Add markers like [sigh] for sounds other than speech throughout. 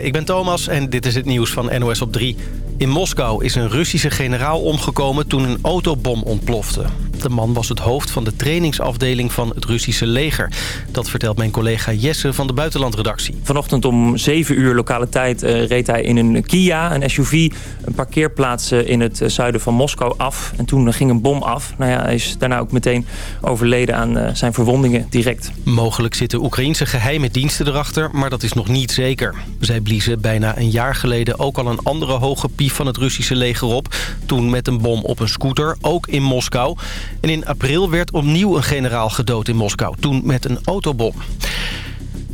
Ik ben Thomas en dit is het nieuws van NOS op 3. In Moskou is een Russische generaal omgekomen toen een autobom ontplofte. De man was het hoofd van de trainingsafdeling van het Russische leger. Dat vertelt mijn collega Jesse van de buitenlandredactie. Vanochtend om 7 uur lokale tijd uh, reed hij in een Kia, een SUV... een parkeerplaats in het eh, zuiden van Moskou af. En toen ging een bom af. Nou ja, hij is daarna ook meteen overleden aan uh, zijn verwondingen direct. Mogelijk zitten Oekraïnse geheime diensten erachter, maar dat is nog niet zeker. Zij bliezen bijna een jaar geleden ook al een andere hoge pief van het Russische leger op. Toen met een bom op een scooter, ook in Moskou. En in april werd opnieuw een generaal gedood in Moskou. Toen met een autobom.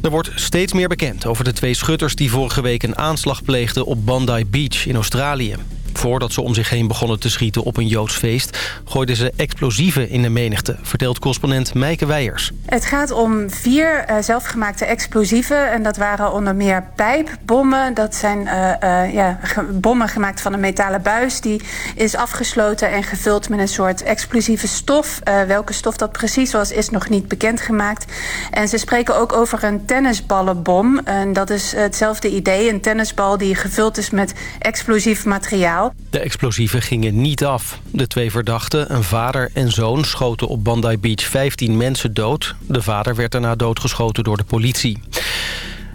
Er wordt steeds meer bekend over de twee schutters die vorige week een aanslag pleegden op Bandai Beach in Australië. Voordat ze om zich heen begonnen te schieten op een Joods feest... gooiden ze explosieven in de menigte, vertelt correspondent Meike Weijers. Het gaat om vier uh, zelfgemaakte explosieven. En dat waren onder meer pijpbommen. Dat zijn uh, uh, ja, bommen gemaakt van een metalen buis. Die is afgesloten en gevuld met een soort explosieve stof. welke stof dat precies was, is nog niet bekendgemaakt. En ze spreken ook over een tennisballenbom. En dat is hetzelfde idee. Een tennisbal die gevuld is met explosief materiaal. De explosieven gingen niet af. De twee verdachten, een vader en zoon, schoten op Bandai Beach 15 mensen dood. De vader werd daarna doodgeschoten door de politie.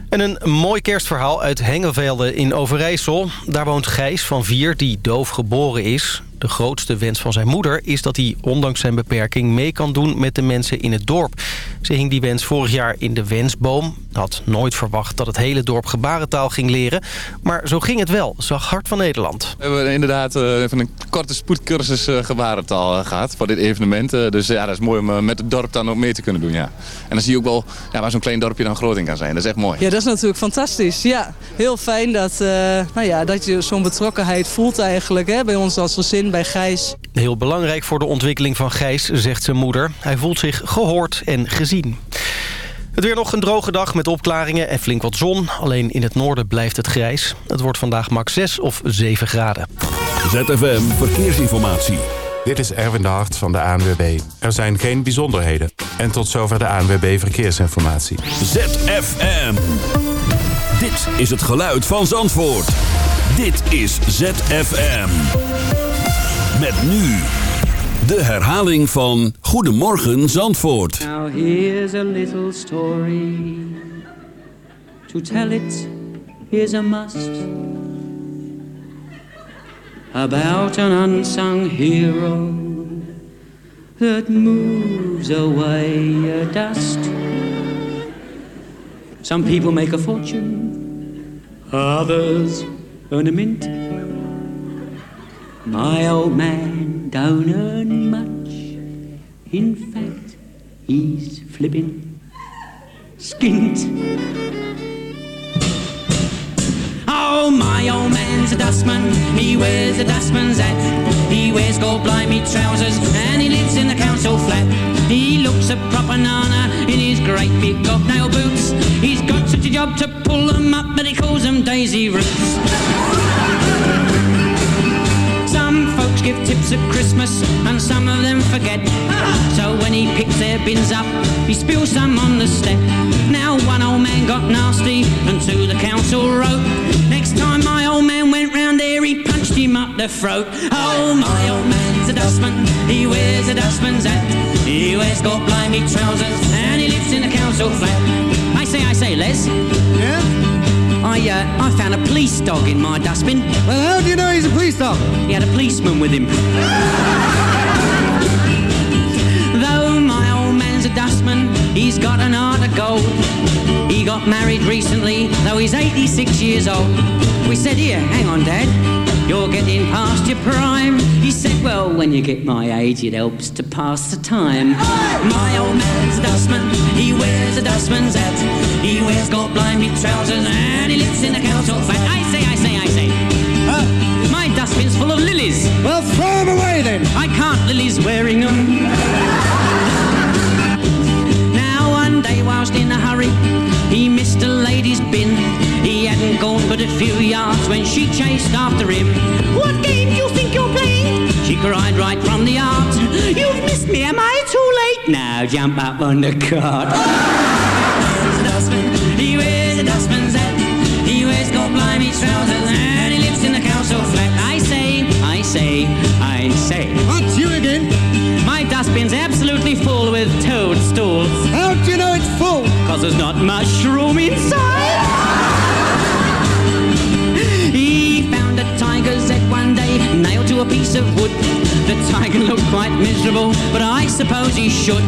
En een mooi kerstverhaal uit Hengevelde in Overijssel. Daar woont Gijs van vier, die doof geboren is. De grootste wens van zijn moeder is dat hij ondanks zijn beperking mee kan doen met de mensen in het dorp. Ze hing die wens vorig jaar in de wensboom. Had nooit verwacht dat het hele dorp gebarentaal ging leren. Maar zo ging het wel, zag Hart van Nederland. We hebben inderdaad uh, even een korte spoedcursus uh, gebarentaal uh, gehad voor dit evenement. dus ja, dat is mooi om met het dorp dan ook mee te kunnen doen. Ja. En dan zie je ook wel ja, waar zo'n klein dorpje dan groot in kan zijn. Dat is echt mooi. Ja, dat is natuurlijk fantastisch. Ja, heel fijn dat, nou ja, dat je zo'n betrokkenheid voelt eigenlijk hè, bij ons als gezin bij Gijs. Heel belangrijk voor de ontwikkeling van Gijs, zegt zijn moeder. Hij voelt zich gehoord en gezien. Het weer nog een droge dag met opklaringen en flink wat zon. Alleen in het noorden blijft het grijs. Het wordt vandaag max 6 of 7 graden. ZFM Verkeersinformatie. Dit is Erwin de Hart van de ANWB. Er zijn geen bijzonderheden. En tot zover de ANWB Verkeersinformatie. ZFM. Dit is het geluid van Zandvoort. Dit is ZFM. Met nu de herhaling van Goedemorgen Zandvoort. Now here's a little story. To tell it is a must. About an unsung hero that moves away a dust. Some people make a fortune, others earn a mint. My old man don't earn much. In fact, he's flipping skint. Oh, my old man's a dustman. He wears a dustman's hat. He wears gold blimey trousers and he lives in the council flat. He looks a proper nana in his great big nail boots. He's got such a job to pull them up, but he calls them daisy roots. Give tips at Christmas and some of them forget. [laughs] So when he picks their bins up, he spills some on the step. Now one old man got nasty and to the council wrote. Next time my old man went round there, he punched him up the throat. Oh, my old man's a dustman, he wears a dustman's hat. He wears gold blimey trousers and he lives in the council flat. I say, I say, Les. Yeah? I, uh, I found a police dog in my dustbin. Well, how do you know he's a police dog? He had a policeman with him. Though my old man's a dustman, he's got an heart of gold. He got married recently, though he's 86 years old. We said, here, hang on, Dad. You're getting past your prime. He said, well, when you get my age, it helps to pass the time. My old man's a dustman. He wears a dustman's hat. He wears gold blimey trousers and he lives in a council flat. I say, I say, I say. Huh? My dustbin's full of lilies. Well, throw them away then. I can't, Lily's wearing them. now, one day, whilst in a hurry, he missed a lady's bin. He hadn't gone but a few yards when she chased after him. What game do you think you're playing? She cried right from the yard. You've missed me, am I too late? Now jump up on the cart. He wears a dustman's hat. He wears gold blimey trousers, and he lives in the council flat. I say, I say, I say. What's you again? My dustbin's absolutely full with toadstools. How do you know it's full? Cause there's not much room inside. He found a tiger's head one day, nailed to a piece of wood. Looked quite miserable, but I suppose he should.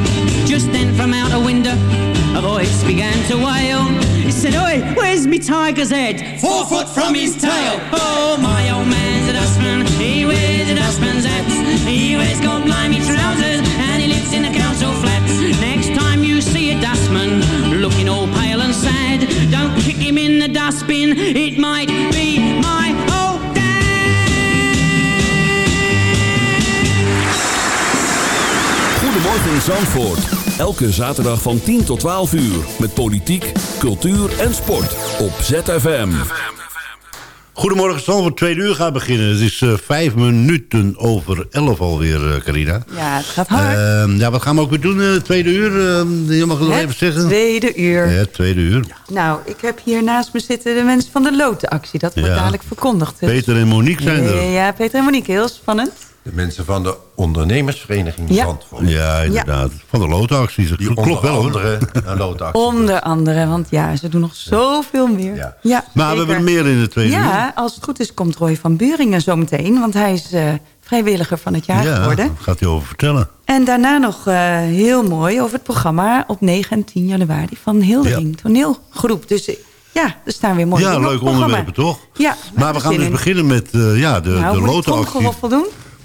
Just then from out a window, a voice began to wail. He said, Oi, where's me tiger's head? Four foot from his tail. Oh, my old man's a dustman. He wears a dustman's hat. He wears gold blimey trousers, and he lives in a council flat. Next time you see a dustman looking all pale and sad, don't kick him in the dustbin. It Zandvoort. Elke zaterdag van 10 tot 12 uur. Met politiek, cultuur en sport. Op ZFM. Goedemorgen, Zandvoort. Tweede uur gaat beginnen. Het is eh, vijf minuten over elf alweer, eh, Carina. Ja, het gaat hard. Ehm, ja, wat gaan we ook weer doen, eh, tweede uur? Ehm, je mag het nog even zeggen. tweede uur. Ja, tweede uur. Nou, ik heb hier naast me zitten de mensen van de lotenactie. Dat wordt Ja. dadelijk verkondigd. Dus- Peter en Monique zijn er. Ja, Peter en Monique, heel spannend. De mensen van de ondernemersvereniging Ja. Zandvoort. Ja, inderdaad. Van de lotenacties. Dat Die klopt onder wel, andere [laughs] een. Onder andere, want ja, ze doen nog zoveel meer. Ja. Ja, Maar we hebben meer in de tweede uur. Ja, als het goed is komt Roy van Buringen zo meteen. Want hij is eh, vrijwilliger van het jaar Ja, geworden. daar gaat hij over vertellen. En daarna nog eh, heel mooi over het programma op 9 en 10 januari van Hildering toneelgroep. Dus eh, ja, er staan weer mooie ja, dingen op leuk het programma. onderwerpen, toch? Ja, Maar we gaan dus in. beginnen met eh, ja, de, Nou, de moet ik lotenactie. tromgeroffel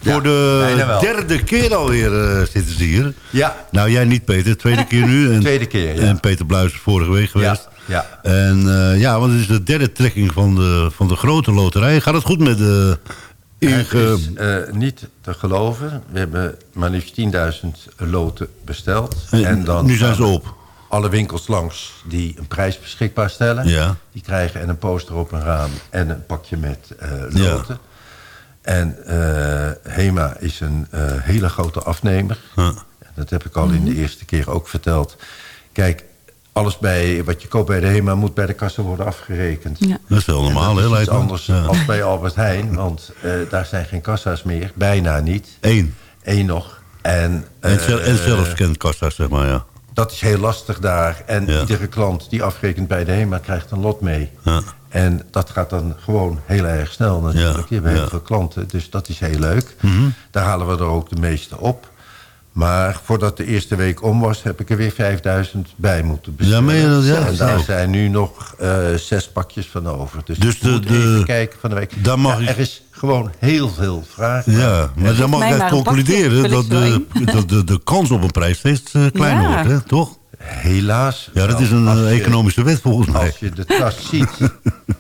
Voor de derde keer alweer eh, zitten ze hier. Ja, Nou, jij niet, Peter. Tweede keer nu. [laughs] En, Tweede keer, ja. En Peter Bluis is vorige week geweest. ja. En eh, ja, want het is de derde trekking van de, van de grote loterij. Gaat het goed met de... Het inge- is eh, niet te geloven. We hebben maar liefst 10.000 loten besteld. En En dan nu zijn ze op. Alle winkels langs die een prijs beschikbaar stellen. Ja. Die krijgen en een poster op een raam en een pakje met Ja. En eh, HEMA is een eh, hele grote afnemer. Ja. Dat heb ik al in de eerste keer ook verteld. Kijk, alles bij, wat je koopt bij de HEMA moet bij de kassa worden afgerekend. Ja. Dat is wel normaal, lijkt me. anders Ja. als bij Albert [laughs] Heijn. Want eh, daar zijn geen kassa's meer. Bijna niet. Eén. Eén nog. En, En, eh, zel- en zelfscankassa, zeg maar, ja. dat is heel lastig daar. En Ja. iedere klant die afrekent bij de HEMA krijgt een lot mee. ja. En dat gaat dan gewoon heel erg snel natuurlijk. Ja, Je hebt heel veel klanten, dus dat is heel leuk. Mhm. Daar halen we er ook de meeste op. Maar voordat de eerste week om was, heb ik er weer 5000 bij moeten bestellen. Ja? Ja, en daar zo. zijn nu nog eh, zes pakjes van over. Dus, Dus de- de- even kijken van de week. daar mag Ja, ik- Er is gewoon heel veel vraag. Ja, maar dan mag ik concluderen dat de, [laughs] dat de, de kans op een prijs steeds eh, kleiner Ja. wordt, hè? toch? Helaas. Ja, dat is een eh, je- economische wet volgens mij. Als je de tas ziet, [laughs]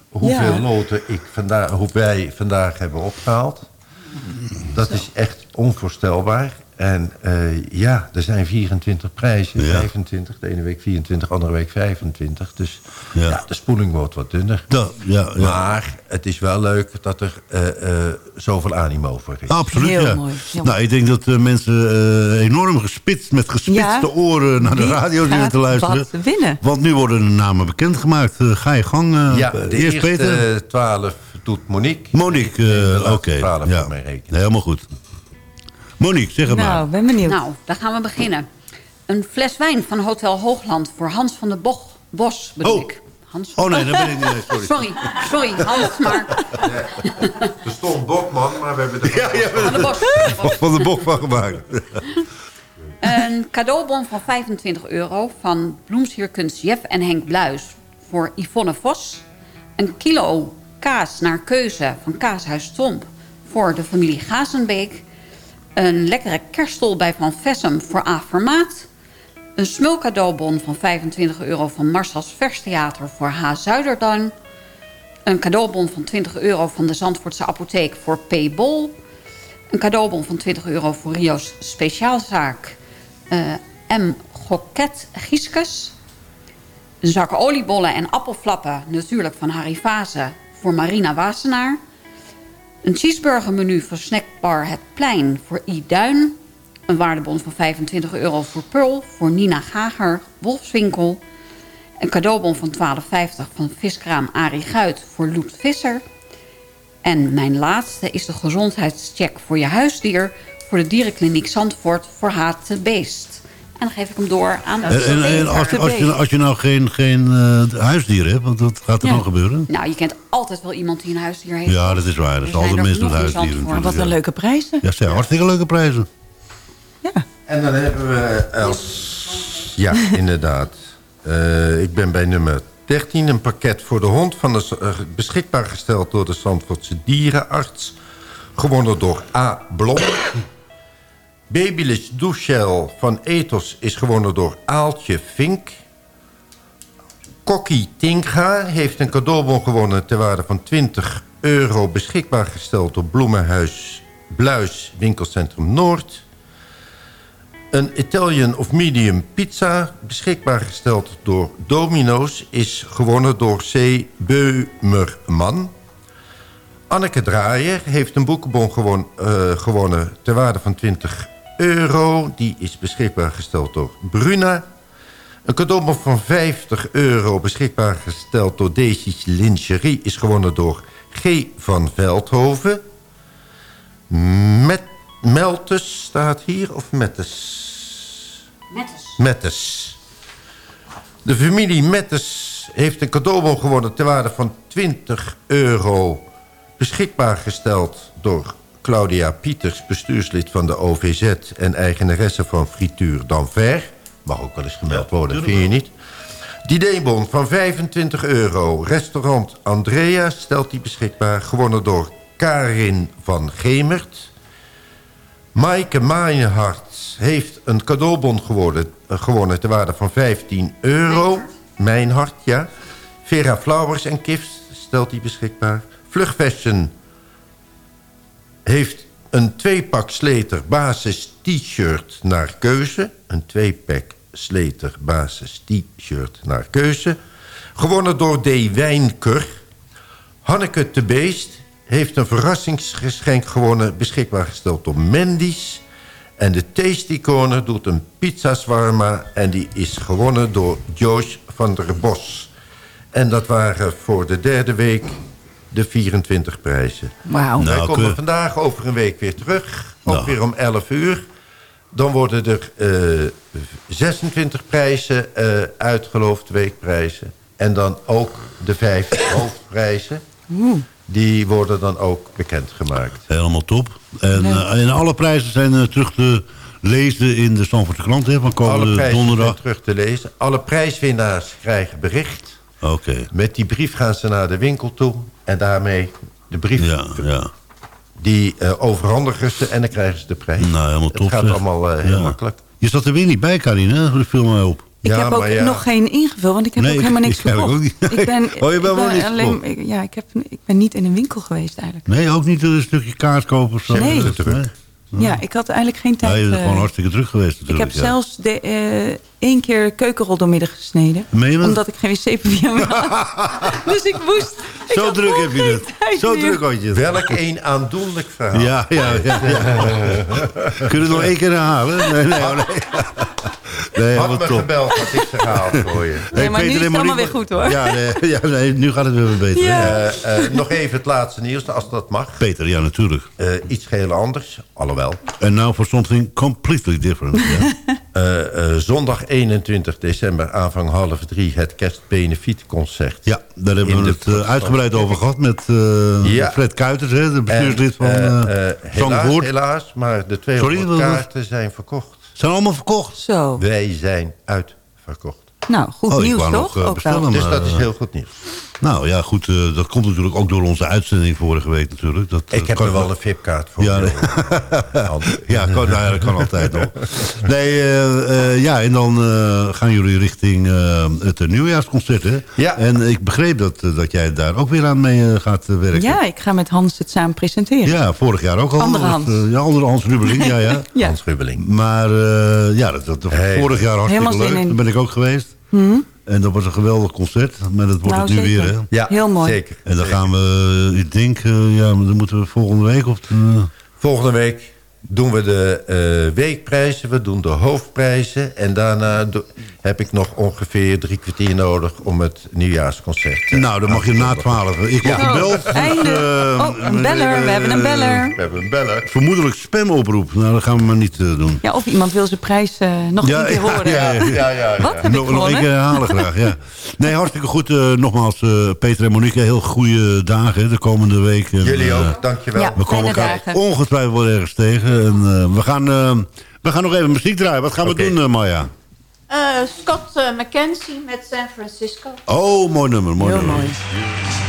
hoeveel Ja. loten ik vandaag, hoe wij vandaag hebben opgehaald. Dat is echt onvoorstelbaar. En eh, ja, er zijn 24 prijzen. Ja. 25, de ene week 24, andere week 25. Dus Ja. ja, de spoeling wordt wat dunner. Dat, ja, ja. Maar het is wel leuk dat er eh, eh, zoveel animo voor is. Absoluut, Heel ja. mooi, heel nou, ik denk dat mensen eh, enorm gespitst, met gespitste Ja. oren naar de radio zitten te luisteren. wat winnen? Want nu worden de namen bekendgemaakt. Ga je gang. eh, ja, de eerst eerste Peter. 12 doet Monique. Monique, de oké. 12 ja. voor mij rekenen. Helemaal goed. Monique, zeg het maar. Nou, ben benieuwd. Nou, daar gaan we beginnen. Een fles wijn van Hotel Hoogland voor Hans van der Boch, Bos, bedoel Oh. ik. Hans Oh nee, dat ben ik niet. Sorry. [laughs] Sorry, sorry, Hans, maar [laughs] Er stond Bokman, maar we hebben de [laughs] Ja, ja, van de Bos. van de bok van gemaakt. Een cadeaubon van 25 euro van Bloemsierkunst Jeff en Henk Bluis voor Yvonne Vos. Een kilo kaas naar keuze van Kaashuis Stomp voor de familie Gazenbeek. Een lekkere kerststol bij Van Vessem voor A. Vermaat. Een smulcadeaubon van 25 euro van Marcel's Verstheater voor H. Zuiderdam. Een cadeaubon van 20 euro van de Zandvoortse apotheek voor P. Bol. Een cadeaubon van 20 euro voor Rio's speciaalzaak eh, M. Goket Gieskes. Een zak oliebollen en appelflappen, natuurlijk van Harry Vase, voor Marina Wasenaar. Een cheeseburgermenu voor snackbar Het Plein voor I. Duin. Een waardebon van 25 euro voor Pearl voor Nina Gager, Wolfswinkel. Een cadeaubon van 12,50 van viskraam Arie Guit voor Loet Visser. En mijn laatste is de gezondheidscheck voor je huisdier... voor de dierenkliniek Zandvoort voor Haat de Beest. En dan geef ik hem door aan... En, en, en als, als, je, als je nou geen, geen uh, huisdier hebt, want wat gaat er Ja. dan gebeuren? Nou, je kent altijd wel iemand die een huisdier heeft. Ja, dat is waar. Dat is altijd zijn mensen met huisdieren. Wat een ja. leuke prijzen. Ja, zijn hartstikke leuke prijzen. En dan hebben we als... Ja, inderdaad. Eh, ik ben bij nummer 13. Een pakket voor de hond van de, eh, beschikbaar gesteld door de Zandvoortse dierenarts. Gewonnen door A. Blom. Babyliss douchegel van Ethos is gewonnen door Aaltje Vink. Kokkie Tinga heeft een cadeaubon gewonnen... ter waarde van 20 euro beschikbaar gesteld door Bloemenhuis Bluis Winkelcentrum Noord. Een Italian of Medium pizza, beschikbaar gesteld door Domino's... is gewonnen door C. Beumerman. Anneke Draaier heeft een boekenbon gewon, eh, gewonnen... ter waarde van 20 euro. Die is beschikbaar gesteld door Bruna. Een cadeaubon van 50 euro beschikbaar gesteld door Daisy's Lingerie... is gewonnen door G. van Veldhoven. Met Meltes staat hier, of Mettes? Mettes. Mettes. De familie Mettes heeft een cadeaubon gewonnen... ter waarde van 20 euro beschikbaar gesteld door Claudia Pieters... bestuurslid van de OVZ en eigenaresse van Frituur Danver. Mag ook wel eens gemeld worden, vind je niet? Didébon van 25 euro. Restaurant Andrea stelt die beschikbaar. Gewonnen door Karin van Gemert. Maaike Maaienhart heeft een cadeaubon geworden, eh, gewonnen... ter waarde van 15 euro. Mijn hart, ja. Vera Flowers en Kifs stelt die beschikbaar. Vlug Fashion heeft een tweepak Sleter basis t-shirt naar keuze. Een tweepak Sleter basis t-shirt naar keuze. Gewonnen door D. Wijnker. Hanneke de Beest heeft een verrassingsgeschenk gewonnen... beschikbaar gesteld door Mendy's. En de Tasty Corner doet een pizza zwarma... en die is gewonnen door Joyce van der Bos. En dat waren voor de derde week de 24 prijzen. Wauw. Wij Nou, komen keur- vandaag over een week weer terug. Ook Nou. weer om 11 uur. Dan worden er eh, 26 prijzen eh, uitgeloofd, weekprijzen. En dan ook de vijf [coughs] hoofdprijzen. Die worden dan ook bekendgemaakt. Helemaal top. En, eh, en alle prijzen zijn eh, terug te lezen in de Stamfordse krant hè, van Alle komende donderdag. terug te lezen. Alle prijswinnaars krijgen bericht. Oké. Met die brief gaan ze naar de winkel toe. En daarmee de brief Ja, ja. die eh, overhandigen ze en dan krijgen ze de prijs. Nou, helemaal Het top. gaat zeg. allemaal eh, heel Ja. makkelijk. Je zat er weer niet bij, Karin, hè? Dat viel mij op. Ik Ja, heb ook ja. nog geen ingevuld, want ik heb Nee, ook helemaal niks [laughs] ik gekocht. ook niet. Ik ben, [laughs] Oh, je bent ik wel niet alleen, ik- Ja, ik, heb, ik ben niet in een winkel geweest eigenlijk. Nee, ook niet een stukje kaart kopen of zo? Nee. Ja, ik had eigenlijk geen Ja, tijd. je bent eh, gewoon hartstikke druk geweest ik natuurlijk. heb ja. zelfs de, eh, één keer keukenrol doormidden gesneden. Omdat ik geen wc-papier meer had. [laughs] dus ik moest... ik Zo druk heb je het. Zo meer. druk had je het. Welk een aandoenlijk verhaal. Ja, ja, ja. [laughs] Kun je het nog één keer herhalen? Nee, nee, oh, nee. Nee, Had wat me top. gebeld, had ik gehaald voor je. Nee, maar nu is het allemaal weer goed, hoor. Ja, nee, ja nee, nu gaat het weer beter. Ja. Eh, eh, nog even het laatste nieuws, als dat mag. Peter, ja, natuurlijk. Eh, iets heel anders, alhoewel. En nou for something completely different. Ja. [laughs] Eh, eh, zondag 21 december, aanvang half drie... het kerstbenefietconcert. ja, daar hebben we het eh, uitgebreid over gehad met eh, Ja. Fred Kuiters, hè, de bestuurslid van eh, helaas, helaas, maar de 200 Sorry, wat was- kaarten zijn verkocht. Zijn allemaal verkocht. Zo. Wij zijn uitverkocht. Nou, goed Oh, ik nieuws wou nog, toch? eh, Ook bestellen, Dus dat is heel goed nieuws. Nou ja, goed, eh, dat komt natuurlijk ook door onze uitzending vorige week natuurlijk. Dat, Ik eh, heb er wel een VIP-kaart voor. Ja, ja, [laughs] [laughs] kan, nou, dat kan altijd nog. Nee, eh, ja, en dan eh, gaan jullie richting eh, het nieuwjaarsconcert, hè? Ja. En ik begreep dat, dat jij daar ook weer aan mee gaat werken. Ja, ik ga met Hans het samen presenteren. Ja, vorig jaar ook al. Andere Dat, Hans. eh, ja, andere Hans Rubbeling, ja, ja. [laughs] Ja. Hans Rubbeling. Maar eh, ja, dat, dat, Hey. vorig jaar hartstikke Helemaal zin leuk. in. Daar ben ik ook geweest. Hm? En dat was een geweldig concert. Maar dat wordt Nou, het nu zeker. weer, hè? Ja, Heel mooi. zeker. En dan gaan we, ik denk, eh, ja, dan moeten we volgende week of... eh, Volgende week doen we de eh, weekprijzen, we doen de hoofdprijzen... en daarna heb ik nog ongeveer drie kwartier nodig om het nieuwjaarsconcert... eh, Nou, dan mag je na 12. Ik word Ja. gebeld. dus, Einde. eh, Oh, een beller. We hebben een beller. We hebben een beller. Vermoedelijk spamoproep. Nou, dat gaan we maar niet eh, doen. Ja, of iemand wil zijn prijs eh, nog Ja, een keer ja, horen. ja, ja, ja, ja. Wat heb ik nog, nog één gewonnen? keer herhalen graag, ja. Nee, hartstikke goed. eh, nogmaals, eh, Peter en Monique, heel goede dagen de komende week. En, Jullie ook, dankjewel. Ja, we komen elkaar dagen. ongetwijfeld wel ergens tegen. En, eh, we, gaan, eh, we gaan nog even muziek draaien. Wat gaan we doen, eh, Maya? Eh, Scott McKenzie met San Francisco. Oh, mooi nummer. Mooi Heel nummer. mooi.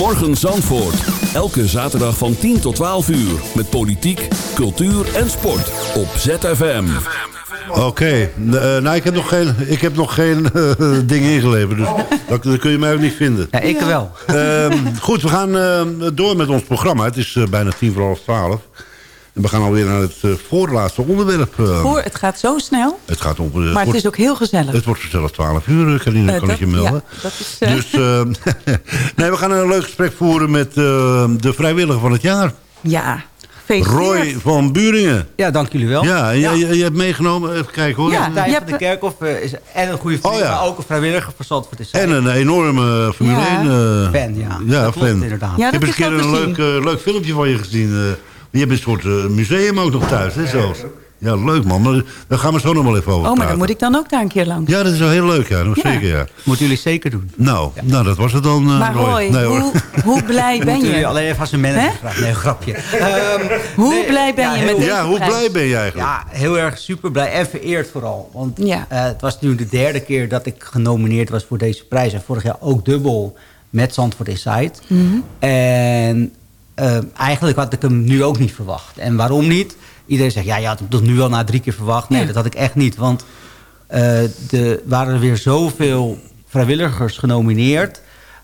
Goedemorgen Zandvoort. Elke zaterdag van 10 tot 12 uur. Met politiek, cultuur en sport. Op ZFM. Oké, eh, nou, ik heb nog geen, ik heb nog geen eh, [laughs] ding ingeleverd. Dus dat, dat kun je mij ook niet vinden. Ja, ik wel. Ehm, goed, we gaan eh, door met ons programma. Het is bijna tien voor half twaalf. En we gaan alweer naar het eh, voorlaatste onderwerp. eh. Hoor, het gaat zo snel. het gaat om... eh, Maar het wordt- is ook heel gezellig. Het wordt zelfs 12 uur, Carine, Eh, kan ik je melden. ja, dat is, Dus [laughs] nee, we gaan een leuk gesprek voeren met de vrijwilliger van het jaar. Ja. Roy van Buringen. Ja, dank jullie wel. Ja, Je, je hebt meegenomen, even kijken hoor. Ja, je van de Kerkhof is en een goede vriend, Oh, ja. maar ook een vrijwilliger voor Zandvoort is. En een enorme Formule Ja. 1 eh, Fan, ja. Ja, Dat klopt fan. inderdaad. Ja, ik heb eens een keer een leuk, leuk filmpje van je gezien. eh. Je hebt een soort eh, museum ook nog thuis, hè, zelfs. Ja, leuk man. Maar daar gaan we zo nog wel even over Oh, maar praten. dan moet ik dan ook daar een keer langs. Ja, dat is wel heel leuk, ja. Zeker, ja. Moeten jullie zeker doen. Nou, nou, dat was het dan, eh, Maar Roy. Roy, Nee, hoor. hoe, hoe [laughs] blij ben Moeten je? alleen even als een manager vragen. Nee, grapje. [laughs] Ehm, Hoe blij ben je met deze Ja, hoe prijs? blij ben je eigenlijk? Ja, heel erg super blij en vereerd vooral. Want Ja. eh, het was nu de derde keer dat ik genomineerd was voor deze prijs. En vorig jaar ook dubbel met Zandvoort Inside. Mhm. En eh, eigenlijk had ik hem nu ook niet verwacht. En waarom niet? Iedereen zegt, ja, je had hem tot nu al na drie keer verwacht. Nee, Ja. dat had ik echt niet. Want eh er waren er weer zoveel vrijwilligers genomineerd...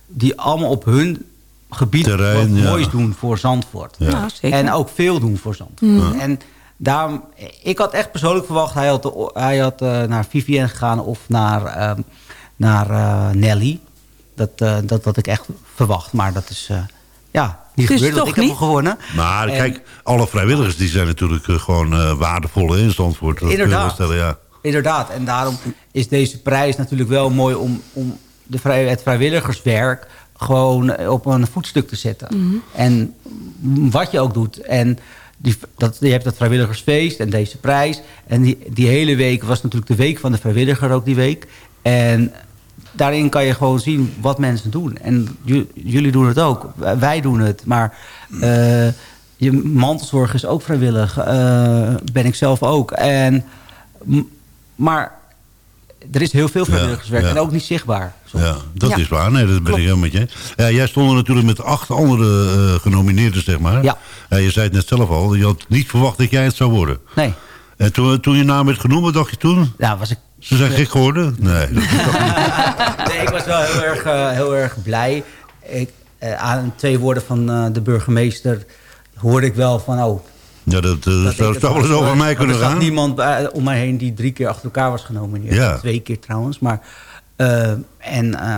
die allemaal op hun gebied Terrein, wat ja. moois doen voor Zandvoort. Ja. Nou, zeker. En ook veel doen voor Zandvoort. Mhm. En daarom, ik had echt persoonlijk verwacht... hij had, hij had eh, naar Vivienne gegaan of naar, ehm, naar eh, Nelly. Dat, eh, dat had ik echt verwacht. Maar dat is eh, ja, niet Dus gebeurd. toch ik heb niet? hem gewonnen. Maar En- kijk, alle vrijwilligers die zijn natuurlijk eh, gewoon eh, waardevol in Zandvoort. Dat kun je wel Inderdaad. stellen, ja. Inderdaad. En daarom is deze prijs natuurlijk wel mooi... om, om de vrij, het vrijwilligerswerk gewoon op een voetstuk te zetten. Mhm. En wat je ook doet. En die, dat, je hebt dat vrijwilligersfeest en deze prijs. En die, die hele week was natuurlijk de week van de vrijwilliger ook die week. En daarin kan je gewoon zien wat mensen doen. En ju- jullie doen het ook. Wij- doen het. Maar eh, je mantelzorg is ook vrijwillig. eh, ben ik zelf ook. En, maar er is heel veel vrijwilligerswerk. Ja, ja. En ook niet zichtbaar. soms. Ja, dat Ja. is waar. Nee, dat ben Klopt. ik helemaal met je. Ja, jij stond er natuurlijk met acht andere eh, genomineerden, zeg maar. Ja. Je zei het net zelf al. Je had niet verwacht dat jij het zou worden. Nee. En toen, toen je naam werd genoemd, wat dacht je toen? Ja, was ik... Ze zijn gek geworden? Nee. [laughs] nee, ik was wel heel erg, eh, heel erg blij. Ik, eh, aan twee woorden van eh, de burgemeester hoorde ik wel van... Oh, Ja, dat, eh, dat zou, wel eens over mij kunnen Er zat gaan. niemand bij- om mij heen die drie keer achter elkaar was genomineerd. Ja. Twee keer trouwens. Maar, eh, en, eh,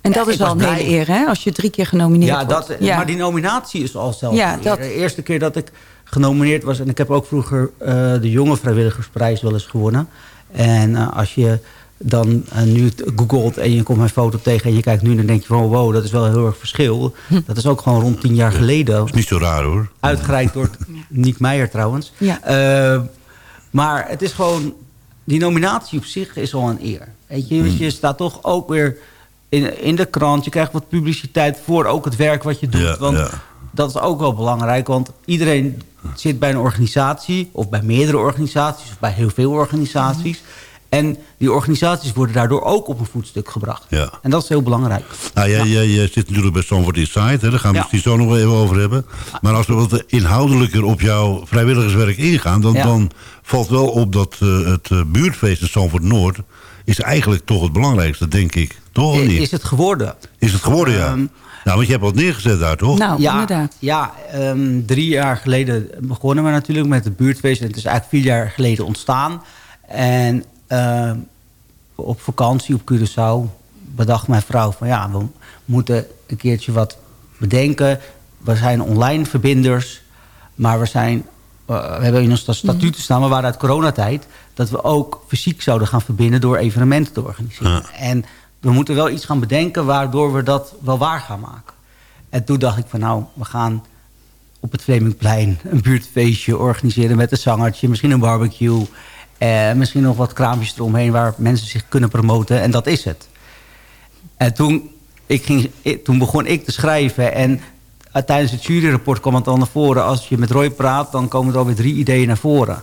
En dat ja, is wel een hele eer, hè? Als je drie keer genomineerd Ja, wordt. dat, maar die nominatie is al zelf. Ja, dat-. De eerste keer dat ik genomineerd was... en ik heb ook vroeger eh, de jonge vrijwilligersprijs wel eens gewonnen. En eh, als je dan eh, nu googelt en je komt mijn foto tegen... en je kijkt nu, dan denk je van wow, dat is wel heel erg verschil. Dat is ook gewoon rond tien jaar geleden. Dat is niet zo raar hoor. Uitgereikt door [laughs] Niek Meijer trouwens. Ja. Eh, maar het is gewoon... Die nominatie op zich is al een eer. Weet je, want je staat toch ook weer in, in de krant. Je krijgt wat publiciteit voor ook het werk wat je doet. Ja, want ja. Dat is ook wel belangrijk. Want iedereen zit bij een organisatie... of bij meerdere organisaties... of bij heel veel organisaties. En die organisaties worden daardoor ook op een voetstuk gebracht. Ja. En dat is heel belangrijk. Nou, jij, jij, jij zit natuurlijk bij Stanford Inside, hè? daar gaan we Ja. het zo nog even over hebben. Maar als we wat inhoudelijker op jouw vrijwilligerswerk ingaan... dan, Ja. dan valt wel op dat eh, het eh, buurtfeest in Stanford Noord... is eigenlijk toch het belangrijkste, denk ik. Toch niet? Is het geworden? Is het geworden, ja. Ehm, nou, want je hebt wat neergezet daar, toch? Nou, ja, inderdaad. Ja, ehm, drie jaar geleden begonnen we natuurlijk met het buurtfeest. En het is eigenlijk vier jaar geleden ontstaan. En ehm, op vakantie op Curaçao bedacht mijn vrouw van... ja, we moeten een keertje wat bedenken. We zijn online verbinders, maar we zijn... eh, we hebben in ons statuten staan, we waren uit coronatijd... dat we ook fysiek zouden gaan verbinden door evenementen te organiseren. En we moeten wel iets gaan bedenken waardoor we dat wel waar gaan maken. En toen dacht ik van nou, we gaan op het Vlemingplein een buurtfeestje organiseren met een zangertje, misschien een barbecue. Eh, misschien nog wat kraampjes eromheen waar mensen zich kunnen promoten. En dat is het. En toen, ik ging, toen begon ik te schrijven. En eh, tijdens het juryrapport kwam het dan naar voren. Als je met Roy praat, dan komen er alweer drie ideeën naar voren.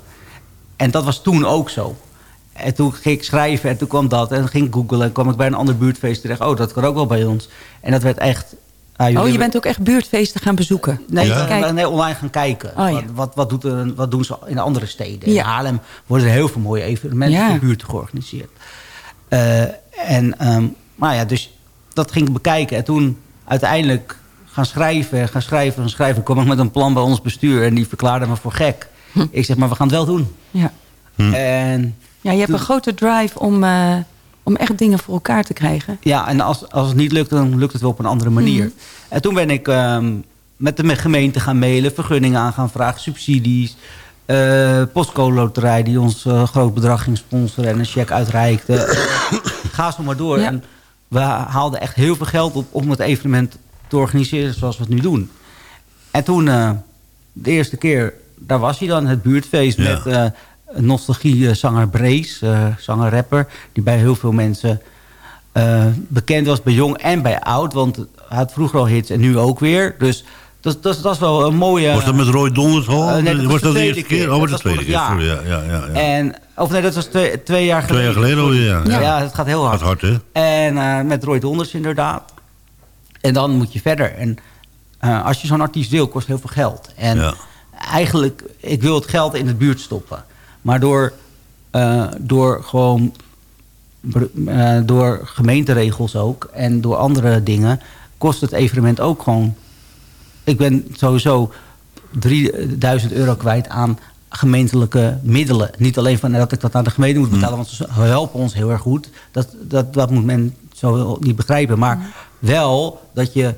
En dat was toen ook zo. En toen ging ik schrijven en toen kwam dat. En dan ging ik googlen en kwam ik bij een ander buurtfeest terecht. Oh, dat kan ook wel bij ons. En dat werd echt... ah, jullie Oh, je bent ook echt buurtfeesten gaan bezoeken? Nee, Ja? nee, online gaan kijken. Oh, ja. wat, wat, wat, doet er, wat doen ze in andere steden? In Ja. Haarlem worden er heel veel mooie evenementen Ja. voor buurten georganiseerd. Eh, en, ehm, maar ja, dus dat ging ik bekijken. En toen uiteindelijk gaan schrijven, gaan schrijven, gaan schrijven. kwam ik met een plan bij ons bestuur. En die verklaarde me voor gek. Ik zeg, maar we gaan het wel doen. Ja. En ja, je hebt een grote drive om, eh, om echt dingen voor elkaar te krijgen. Ja, en als, als het niet lukt, dan lukt het wel op een andere manier. Mhm. En toen ben ik ehm, met de gemeente gaan mailen, vergunningen aan gaan vragen, subsidies. eh postcode loterij die ons eh, groot bedrag ging sponsoren en een cheque uitreikte. [coughs] Ga zo maar door. Ja. En we haalden echt heel veel geld op om het evenement te organiseren zoals we het nu doen. En toen, eh, de eerste keer daar was hij dan, het buurtfeest Ja. met eh nostalgie-zanger Brees, eh zanger-rapper... die bij heel veel mensen eh, bekend was, bij jong en bij oud. Want hij had vroeger al hits en nu ook weer. Dus dat, dat, dat is wel een mooie... Was dat met Roy Donders al? Eh, nee, was dat de tweede eerste keer? Oh, was Dat de tweede was keer? Sorry, ja, ja, ja, ja. En, of nee, dat was twee, twee jaar Twee geleden. jaar geleden alweer, ja. Ja, Ja. het gaat heel hard. Gaat hard, hè? En met Roy Donders inderdaad. En dan moet je verder. En als je zo'n artiest wil, kost heel veel geld. En Ja. eigenlijk, ik wil het geld in de buurt stoppen. Maar door, eh, door gewoon... eh, door gemeenteregels ook en door andere dingen... kost het evenement ook gewoon... Ik ben sowieso 3000 euro kwijt aan gemeentelijke middelen. Niet alleen van dat ik dat aan de gemeente moet betalen... want ze helpen ons heel erg goed. Dat, dat, dat moet men zo niet begrijpen. Maar wel dat je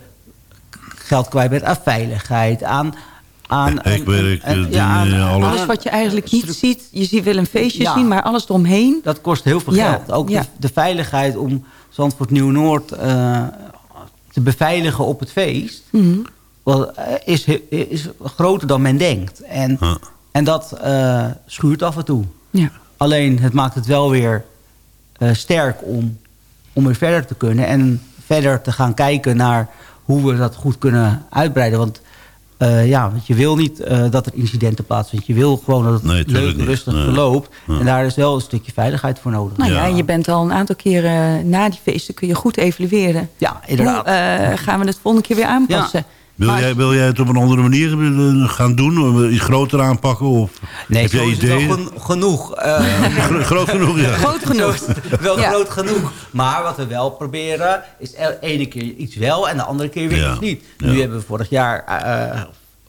geld kwijt bent aan veiligheid, aan... aan Hekwerk, en- ja, aan- dingen, alles. Alles wat je eigenlijk niet ziet. Je ziet wel een feestje Ja. zien, maar alles eromheen. Dat kost heel veel Ja, geld. Ook ja. de, de veiligheid om Zandvoort Nieuw-Noord eh, te beveiligen op het feest... Mhm. wel, eh, is, is groter dan men denkt. En, en dat eh, schuurt af en toe. Ja. Alleen het maakt het wel weer eh, sterk om, om weer verder te kunnen. En verder te gaan kijken naar hoe we dat goed kunnen uitbreiden. Want eh, ja, want je wil niet eh, dat er incidenten plaatsvinden. Je wil gewoon dat het Nee, leuk, niet. rustig Nee. verloopt. Ja. En daar is wel een stukje veiligheid voor nodig. Nou ja, je bent al een aantal keren na die feesten kun je goed evalueren. Ja, inderdaad. Hoe eh, gaan we het volgende keer weer aanpassen? Wil, Maar- jij, wil jij het op een andere manier eh, gaan doen? Of Iets groter aanpakken? Of Nee, heb zo jij wel genoeg. Eh, [laughs] Gro- groot genoeg, ja. Groot genoeg. Wel Ja. groot genoeg. Maar wat we wel proberen, is de ene keer iets wel en de andere keer weer Ja. iets niet. Nu hebben we vorig jaar eh,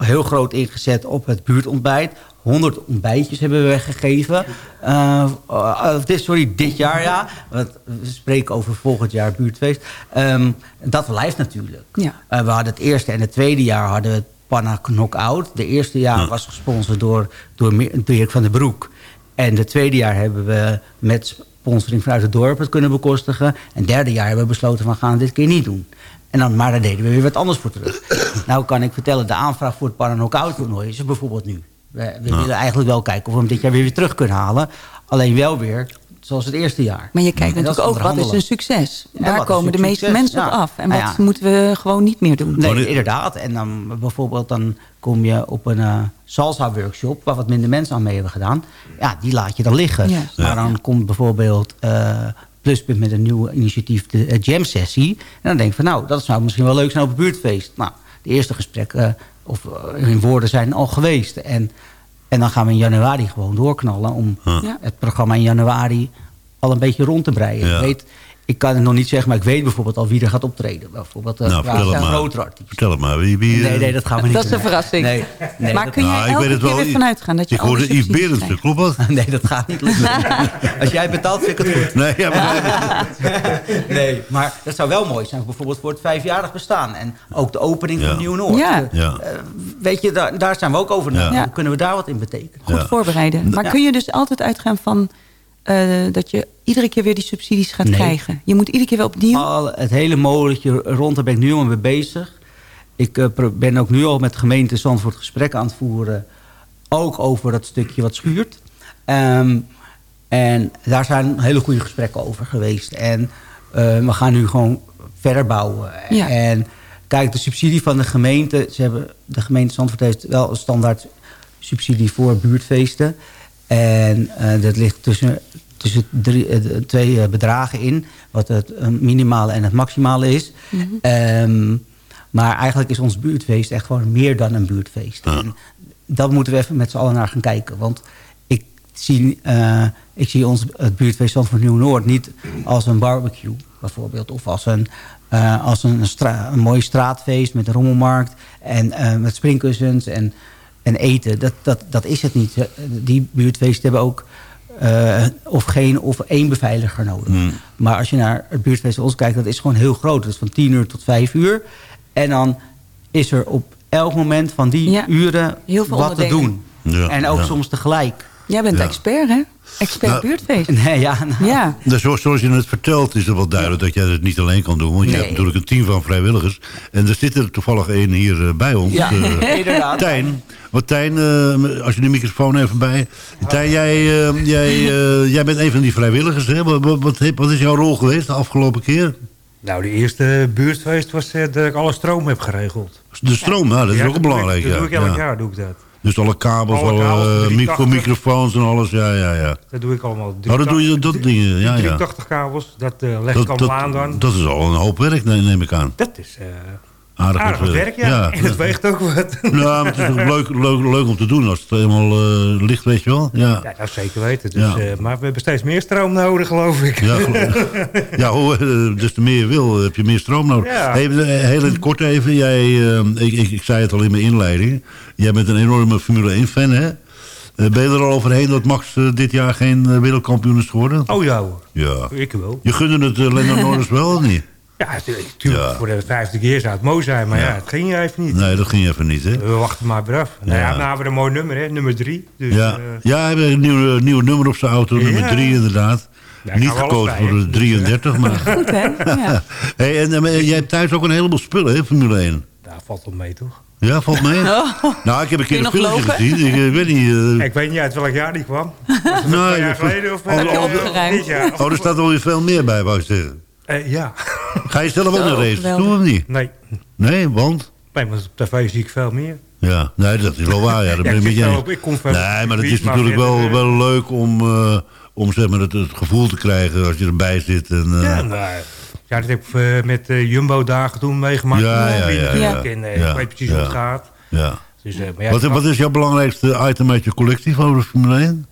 heel groot ingezet op het buurtontbijt. 100 ontbijtjes hebben we weggegeven. Eh, eh, sorry, dit jaar ja. Want we spreken over volgend jaar buurtfeest. Ehm, dat blijft natuurlijk. Ja. Eh, we hadden het eerste en het tweede jaar hadden we het Panna Knockout. De eerste jaar was gesponsord door, door Dirk van den Broek. En het tweede jaar hebben we met sponsoring vanuit het dorp het kunnen bekostigen. En het derde jaar hebben we besloten van gaan we dit keer niet doen. En dan, maar daar deden we weer wat anders voor terug. [coughs] nou kan ik vertellen, de aanvraag voor het Panna Knockout toernooi is er bijvoorbeeld nu. We, we willen eigenlijk wel kijken of we hem dit jaar weer, weer terug kunnen halen. Alleen wel weer zoals het eerste jaar. Maar je kijkt natuurlijk ook, wat is een succes? Ja, is komen de meeste succes? mensen op Ja. af? En Nou wat ja. moeten we gewoon niet meer doen? Nee, inderdaad. En dan bijvoorbeeld dan kom je op een eh, salsa-workshop... waar wat minder mensen aan mee hebben gedaan. Ja, die laat je dan liggen. Maar dan komt bijvoorbeeld eh, Pluspunt met een nieuw initiatief... de eh, jam-sessie. En dan denk ik van nou, dat zou misschien wel leuk zijn op een buurtfeest. Nou, de eerste gesprekken of eh, in woorden zijn al geweest. En, en dan gaan we in januari gewoon doorknallen... om Ja. het programma in januari al een beetje rond te breien. Ja. Ik weet... Ik kan het nog niet zeggen, maar ik weet bijvoorbeeld al wie er gaat optreden. Bijvoorbeeld uh, Nou, vertel het maar. Vertel het maar. Wie, wie, eh, Nee, nee, dat gaan we niet Dat is een verrassing. Nee, nee, maar dat- kun Nou, ik elke keer wel. ervan uitgaan dat je Ik hoorde Yves Berendsen, krijgt? klopt dat? [laughs] Nee, dat gaat niet lukken. [laughs] Als jij betaalt, vind ik het goed. Nee, ja, maar, [laughs] Nee, maar dat zou wel mooi zijn. Bijvoorbeeld voor het vijfjarig bestaan. En ook de opening Ja. van Nieuw-Noord. Ja. ja. Eh, weet je, daar, daar zijn we ook over. Ja. Hoe kunnen we daar wat in betekenen? Goed Ja. voorbereiden. Maar Ja. kun je dus altijd uitgaan van eh, dat je iedere keer weer die subsidies gaat Nee. krijgen? Je moet iedere keer weer opnieuw. Al het hele molentje rond, daar ben ik nu al mee bezig. Ik eh, ben ook nu al met gemeente Zandvoort gesprekken aan het voeren. Ook over dat stukje wat schuurt. Ehm, en daar zijn hele goede gesprekken over geweest. En eh, we gaan nu gewoon verder bouwen. Ja. En kijk, de subsidie van de gemeente... Ze hebben, de gemeente Zandvoort heeft wel een standaard subsidie voor buurtfeesten. En eh, dat ligt tussen, tussen drie, eh, twee eh, bedragen in. Wat het minimale en het maximale is. Mhm. Ehm, maar eigenlijk is ons buurtfeest echt gewoon meer dan een buurtfeest. En dat moeten we even met z'n allen naar gaan kijken. Want ik zie, eh, ik zie ons het buurtfeest Zandvoort Nieuw-Noord niet als een barbecue bijvoorbeeld. Of als een, eh, als een, stra- een mooi straatfeest met een rommelmarkt. En eh, met springkussens en, en eten. Dat, dat, dat is het niet. Die buurtfeesten hebben ook eh, of geen of één beveiliger nodig. Hmm. Maar als je naar het buurtfeest bij ons kijkt, dat is gewoon heel groot. Dat is van 10 uur tot 5 uur. En dan is er op elk moment van die Ja, uren heel veel wat te doen. Ja, en ook ja. soms tegelijk. Jij bent Ja. expert, hè? Expert Nou, buurtfeest. [laughs] Nee, ja. nou, Ja. Dus zoals, zoals je het vertelt is het wel duidelijk dat jij het niet alleen kan doen. Want je Nee. hebt natuurlijk een team van vrijwilligers. En er zit er toevallig één hier eh, bij ons. Ja, eh, [laughs] inderdaad. Tijn. Want Tijn, eh, als je de microfoon even bij... Tijn, jij, eh, jij, [laughs] eh, jij bent een van die vrijwilligers. Hè? Wat, wat, wat, wat is jouw rol geweest de afgelopen keer? Nou, de eerste buurtfeest was dat ik alle stroom heb geregeld. De stroom, nou, dat is Ja, ook belangrijk. Dat ja. doe ik elk Ja. jaar doe ik dat. Dus alle kabels, Alle kabels, eh, 380. micro, microfoons en alles. Ja, ja, ja. Dat doe ik allemaal. Oh, dat doe je dat dingen. Ja, ja. 380 kabels, dat eh, leg ik allemaal aan dan. dat, is al een hoop werk, neem neem ik aan. Dat is eh, Aardig, aardig wat werk, ja. [laughs] En het weegt ook wat. [laughs] Nou, maar het is ook leuk, leuk, leuk om te doen als het helemaal eh, ligt, weet je wel. Ja, Ja, dat zeker weten. Dus, Ja. eh, maar we hebben steeds meer stroom nodig, geloof ik. ja, [laughs] ja hoe, eh, des te meer je wil, heb je meer stroom nodig. Eh, heel kort even, jij, eh, ik, ik, ik zei het al in mijn inleiding. Jij bent een enorme Formule 1-fan, hè? Eh, ben je er al overheen dat Max eh, dit jaar geen eh, wereldkampioen is geworden? Oh ja hoor. Ja. Ik wel. Je gunde het uh, Lennon Norris wel of niet? Ja, natuurlijk. tuurlijk, Voor de vijfde keer zou het mooi zijn, maar ja, het ging even niet. Nee, dat ging even niet, hè? We wachten maar weer af. Nou ja, Ja. nou hebben we een mooi nummer, hè? nummer drie. Dus, ja, eh, ja, hij heeft een nieuw, nieuw nummer op zijn auto, nummer Ja. 3 inderdaad. Ja, Niet gekozen voor de 33, maar... [laughs] Goed, hè? Ja. [laughs] hey, en, en jij hebt thuis ook een heleboel spullen, hè, Formule 1? ja, valt wel mee, toch? Ja, valt mee? [laughs] Oh. Nou, ik heb een keer een je nog filmpje gezien. Ik eh, weet niet... eh, Ik weet niet uit welk jaar die kwam. Was het een nou, paar jaar geleden of oh, eh, oh, of dit jaar? oh, er staat alweer veel meer bij, wou ik zeggen. Eh, ja. Ga je zelf ook naar races geweldig. doen of niet? Nee. Nee, want? Nee, maar op tv zie ik veel meer. Ja, nee, dat is wel waar. Ja, dat Ja, ben ik kom veel Nee, maar het is natuurlijk wel, verder, wel leuk om, eh, om zeg maar, het, het gevoel te krijgen als je erbij zit. En, eh, Ja, nou, ja, dat heb ik eh, met eh, Jumbo-dagen toen meegemaakt. Ja, ja, ja, ja. En eh, Ja, ik weet precies ja. hoe het gaat. ja. Dus, eh, maar ja, wat, wat is jouw belangrijkste item uit je collectie van de Formule 1?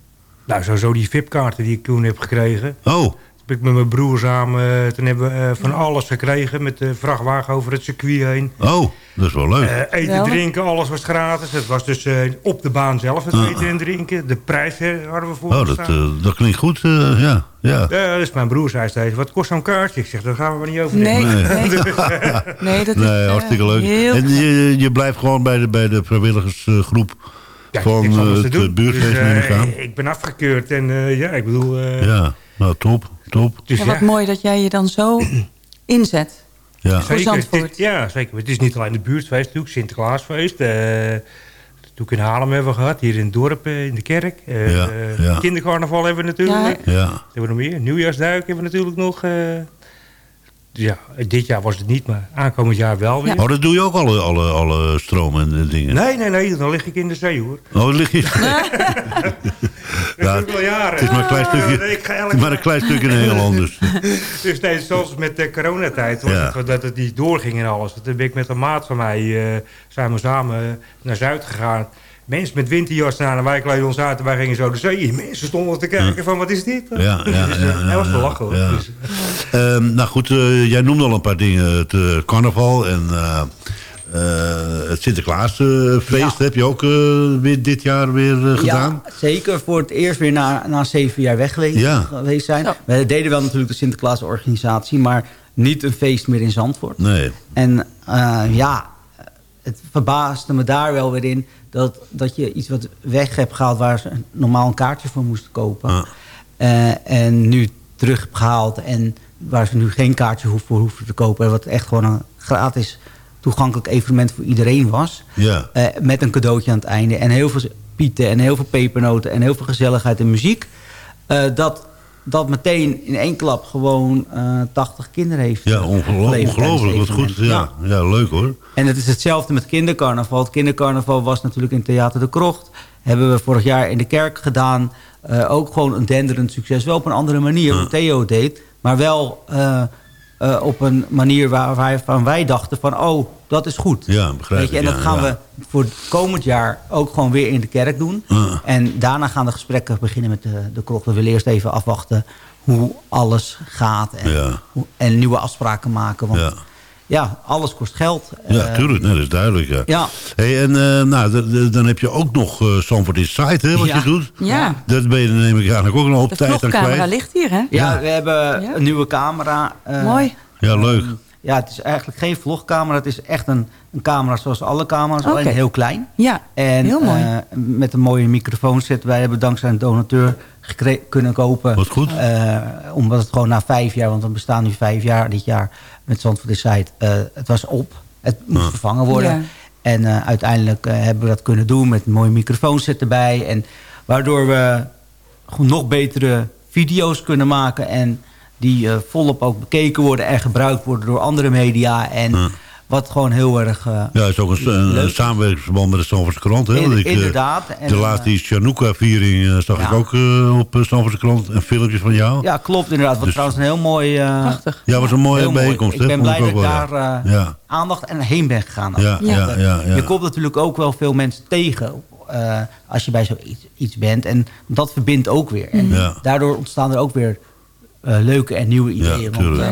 Nou, sowieso die VIP-kaarten die ik toen heb gekregen. Oh, Heb ik met mijn broer samen, eh, toen hebben we eh, van alles gekregen met de vrachtwagen over het circuit heen. oh, dat is wel leuk. Eh, eten, Wel. drinken, alles was gratis. Het was dus op de baan zelf het Ah. eten en drinken. De prijs hadden we voor oh, dat, dat klinkt goed, eh, ja. ja. Ja, dus mijn broer zei steeds, wat kost zo'n kaartje? Ik zeg, daar gaan we maar niet over Nee, denken. nee. [laughs] Nee, dat is Nee, hartstikke leuk. En je, je blijft gewoon bij de, bij de vrijwilligersgroep ja, van het buurtfeest, Dus, ik ben afgekeurd en eh, ja, ik bedoel... eh, Ja, nou top, top. Dus Ja, ja, wat mooi dat jij je dan zo [clears throat] inzet. Ja. Voor zeker, Zandvoort. het is- ja, zeker. Het is niet alleen de buurtfeest, natuurlijk Sinterklaasfeest. eh toen in Haarlem hebben we gehad, hier in het dorp, eh, in de kerk. Eh, Ja, eh, ja. Kindercarnaval hebben we natuurlijk. Ja. Ja. Hebben we nog meer? Nieuwjaarsduik hebben we natuurlijk nog. Ja, dit jaar was het niet, maar aankomend jaar wel weer. Oh, dat doe je ook alle, alle, alle stromen en dingen? Nee, nee, nee, dan lig ik in de zee hoor. Oh, dat lig je... [laughs] Ja, wel jaren. het is maar een klein Ah, stukje, ik ga elk maar een klein stukje in Nederland dus. [laughs] Dus nee, zoals met de coronatijd, Ja. het, dat het niet doorging en alles. Toen ben ik met een maat van mij, eh, zijn we samen naar Zuid gegaan. Mensen met winterjas aan en wij kleden ons uit en wij gingen zo de zee in. Mensen stonden te kijken van, wat is dit? Ja, ja, ja, [laughs] Dus, ja, dat was lachen hoor. ja. Dus, [laughs] Ehm, nou goed, eh, jij noemde al een paar dingen. Het eh, carnaval en eh, eh, het Sinterklaasfeest heb je ook eh, weer dit jaar weer gedaan. Ja, zeker. Voor het eerst weer na, na zeven jaar weg geweest, Ja. geweest zijn. We deden wel natuurlijk de Sinterklaas-organisatie... maar niet een feest meer in Zandvoort. Nee. En eh, ja, het verbaasde me daar wel weer in... Dat, dat je iets wat weg hebt gehaald... waar ze normaal een kaartje voor moesten kopen. Ah. Eh, en nu terug hebt gehaald... en waar ze nu geen kaartje voor hoeven te kopen... wat echt gewoon een gratis toegankelijk evenement voor iedereen was... Ja. Eh, met een cadeautje aan het einde. En heel veel pieten en heel veel pepernoten en heel veel gezelligheid en muziek. Eh, dat, dat meteen in één klap gewoon eh 80 kinderen heeft. Ja, eh, ongelo- geleverd ongelooflijk. Wat goed. Ja. ja, leuk hoor. En het is hetzelfde met kindercarnaval. Het kindercarnaval was natuurlijk in Theater de Krocht. Hebben we vorig jaar in de kerk gedaan. Eh, ook gewoon een denderend succes. Wel op een andere manier, wat Theo deed. Maar wel eh, op een manier waar, waarvan wij dachten van... oh, dat is goed. Ja, begrijp je, ik, En dat ja, gaan ja. we voor komend jaar ook gewoon weer in de kerk doen. Ah. En daarna gaan de gesprekken beginnen met de, de krocht. We willen eerst even afwachten hoe alles gaat. En, Ja. hoe- en nieuwe afspraken maken. Want Ja. alles kost geld. Ja, Eh, tuurlijk. Nee, dat is duidelijk. Ja. Ja. Hey, en eh, nou, dan heb je ook nog eh Sanford Inside, hè, wat Ja. je doet. Ja. Dat ben je, neem ik aan, ook nog een hoop De tijd aan kwijt. ligt hier, hè? Ja, we hebben Ja. een nieuwe camera. eh, Mooi. Ja, leuk. Ja, het is eigenlijk geen vlogcamera. Het is echt een, een camera zoals alle camera's, alleen heel klein. Ja, En heel mooi. eh, met een mooie microfoonset. Wij hebben dankzij een donateur kunnen kopen. Wat goed. Eh, omdat het gewoon na vijf jaar, want we bestaan nu vijf jaar dit jaar met Zandvoort Inside. eh het was op. Het moest Ja. vervangen worden. Ja. En eh, uiteindelijk hebben we dat kunnen doen met een mooie microfoonset erbij. En waardoor we gewoon nog betere video's kunnen maken. En die eh, volop ook bekeken worden en gebruikt worden door andere media. En Ja. wat gewoon heel erg... eh, Ja, het is ook een, een, samenwerkingsverband met de Stamfordse krant. Hè? In- ik, eh, inderdaad. En, de laatste die Chanukka-viering zag Ja. ik ook eh, op uh, Stamfordse krant. En filmpjes van jou. Ja, klopt inderdaad. Wat Dus- trouwens een heel mooi... eh, Prachtig. Ja, was een mooie heel mooi. bijeenkomst. Ik hè? ben Vond blij dat ik daar ja. Ja. aandacht en heen ben gegaan. Ja, ja, ja, ja, ja. Je komt natuurlijk ook wel veel mensen tegen eh, als je bij zoiets iets bent. En dat verbindt ook weer. En Ja. daardoor ontstaan er ook weer leuke en nieuwe Ja, ideeën. eh,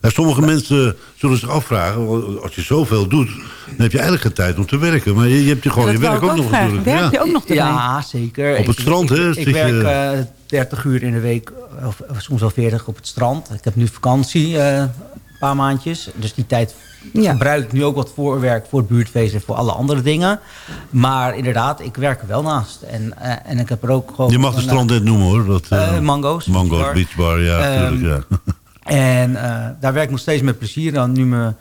En sommige mensen zullen zich afvragen, als je zoveel doet, dan heb je eigenlijk geen tijd om te werken. Maar je, je hebt je gewoon Ja, je werk ook nog natuurlijk. Werk je ook nog erbij? Ja, zeker. Op het Ik- strand, ik, hè, Ik, ik werk eh 30 uur in de week, of, of soms wel 40 op het strand. Ik heb nu vakantie, eh, een paar maandjes. Dus die tijd Ja. gebruik ik nu ook wat voorwerk voor het buurtfeest en voor alle andere dingen. Maar inderdaad, ik werk er wel naast. En, eh, en ik heb er ook gewoon... Je mag de net noemen hoor. Dat, eh, eh, Mango's. Mango's Beach Beach Bar, ja, tuurlijk, ja. [laughs] En daar werk ik nog steeds met plezier. Dan nu, me,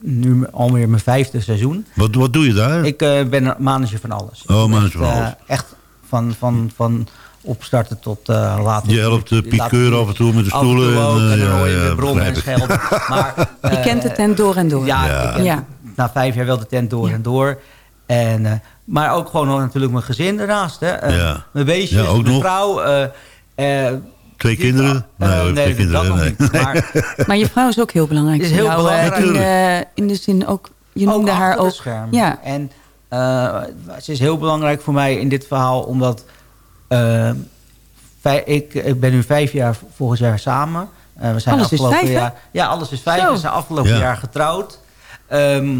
nu alweer mijn vijfde seizoen. Wat, wat doe je daar? Ik ben manager van alles. Oh, manager van alles. echt van, van, van opstarten tot eh later. Je helpt de piekeur af en toe met de Af en toe stoelen. ook, en, en eh, dan hoor je ja, weer ja, brommen en schelden. [laughs] Maar, Je eh, kent de tent door en door. Ja, Ja. ik ken Ja. na vijf jaar wel de tent door en door. En, eh, maar ook gewoon nog natuurlijk mijn gezin ernaast. Hè. Eh, Ja. Mijn beestjes, Ja, ook mijn nog. vrouw. eh, eh, Twee kinderen? eh, nee, twee kinderen. nee. niet. Maar [laughs] Maar je vrouw is ook heel belangrijk. Is heel jou, belangrijk. eh, in, de, in de zin ook, je ook noemde haar ook. scherm. Ja. En eh, ze is heel belangrijk voor mij in dit verhaal, omdat eh, ik, ik ben nu vijf jaar volgend jaar samen. Eh, we zijn Alles is vijf, hè? jaar, Ja, alles is vijf. Zo. We zijn afgelopen Ja. jaar getrouwd. Ehm,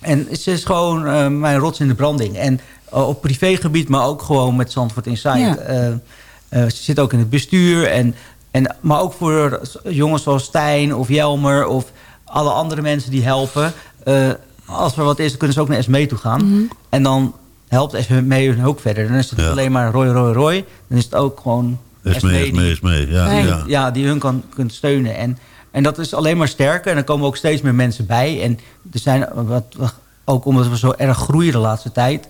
en ze is gewoon eh, mijn rots in de branding. En eh, op privégebied, maar ook gewoon met Zandvoort Inside. Ja. Eh, eh, ze zit ook in het bestuur. En, en, maar ook voor jongens zoals Stijn of Jelmer... of alle andere mensen die helpen. Eh, als er wat is, dan kunnen ze ook naar SME toe gaan. Mhm. En dan helpt SME hun ook verder. Dan is het Ja. alleen maar Roy, Roy, Roy. Dan is het ook gewoon Is mee, is mee, is mee. Ja, Nee. ja. ja, die hun kan kunt steunen. En, en dat is alleen maar sterker. En er komen ook steeds meer mensen bij. En er zijn, wat, ook omdat we zo erg groeien de laatste tijd...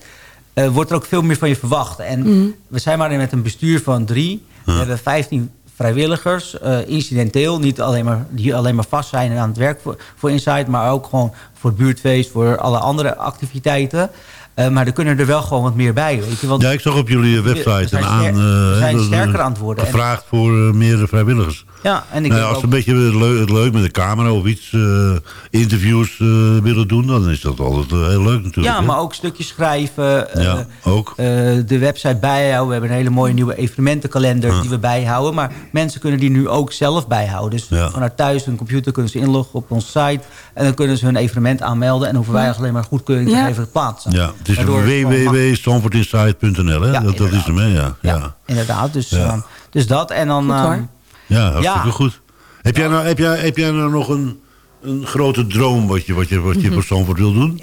eh, wordt er ook veel meer van je verwacht. En Mhm. we zijn maar met een bestuur van drie. We hebben 15 vrijwilligers, eh, incidenteel. Niet alleen maar, die alleen maar vast zijn en aan het werk voor, voor Insight... maar ook gewoon voor het buurtfeest, voor alle andere activiteiten. Eh, maar er kunnen er wel gewoon wat meer bij, weet je. Want Ja, ik zag op jullie we website een aan... eh, we hè, zijn sterker aan het worden. Gevraagd voor eh, meer vrijwilligers. ja, en ik Nou als ook- ze een beetje leuk, leuk met de camera of iets, eh, interviews eh, willen doen, dan is dat altijd eh, heel leuk natuurlijk. Ja, hè? maar ook stukjes schrijven. eh, Ja, ook. eh, de website bijhouden. We hebben een hele mooie nieuwe evenementenkalender Ja. die we bijhouden. Maar mensen kunnen die nu ook zelf bijhouden. Dus Ja. vanuit thuis hun computer kunnen ze inloggen op onze site. En dan kunnen ze hun evenement aanmelden. En hoeven wij alleen maar goedkeuring te Ja. geven plaatsen. Ja, is www.stamfordinsight.nl, hè? Ja, dat, dat is hem, hè? Ja, ja. Ja, inderdaad. Dus, Ja. eh, dus dat. En dan... Goed, eh, hoor. Ja, hartstikke Ja. goed. Heb jij, nou, heb, jij, heb jij nou nog een, een grote droom wat je, wat je, wat Mhm. je voor Stamford wil doen?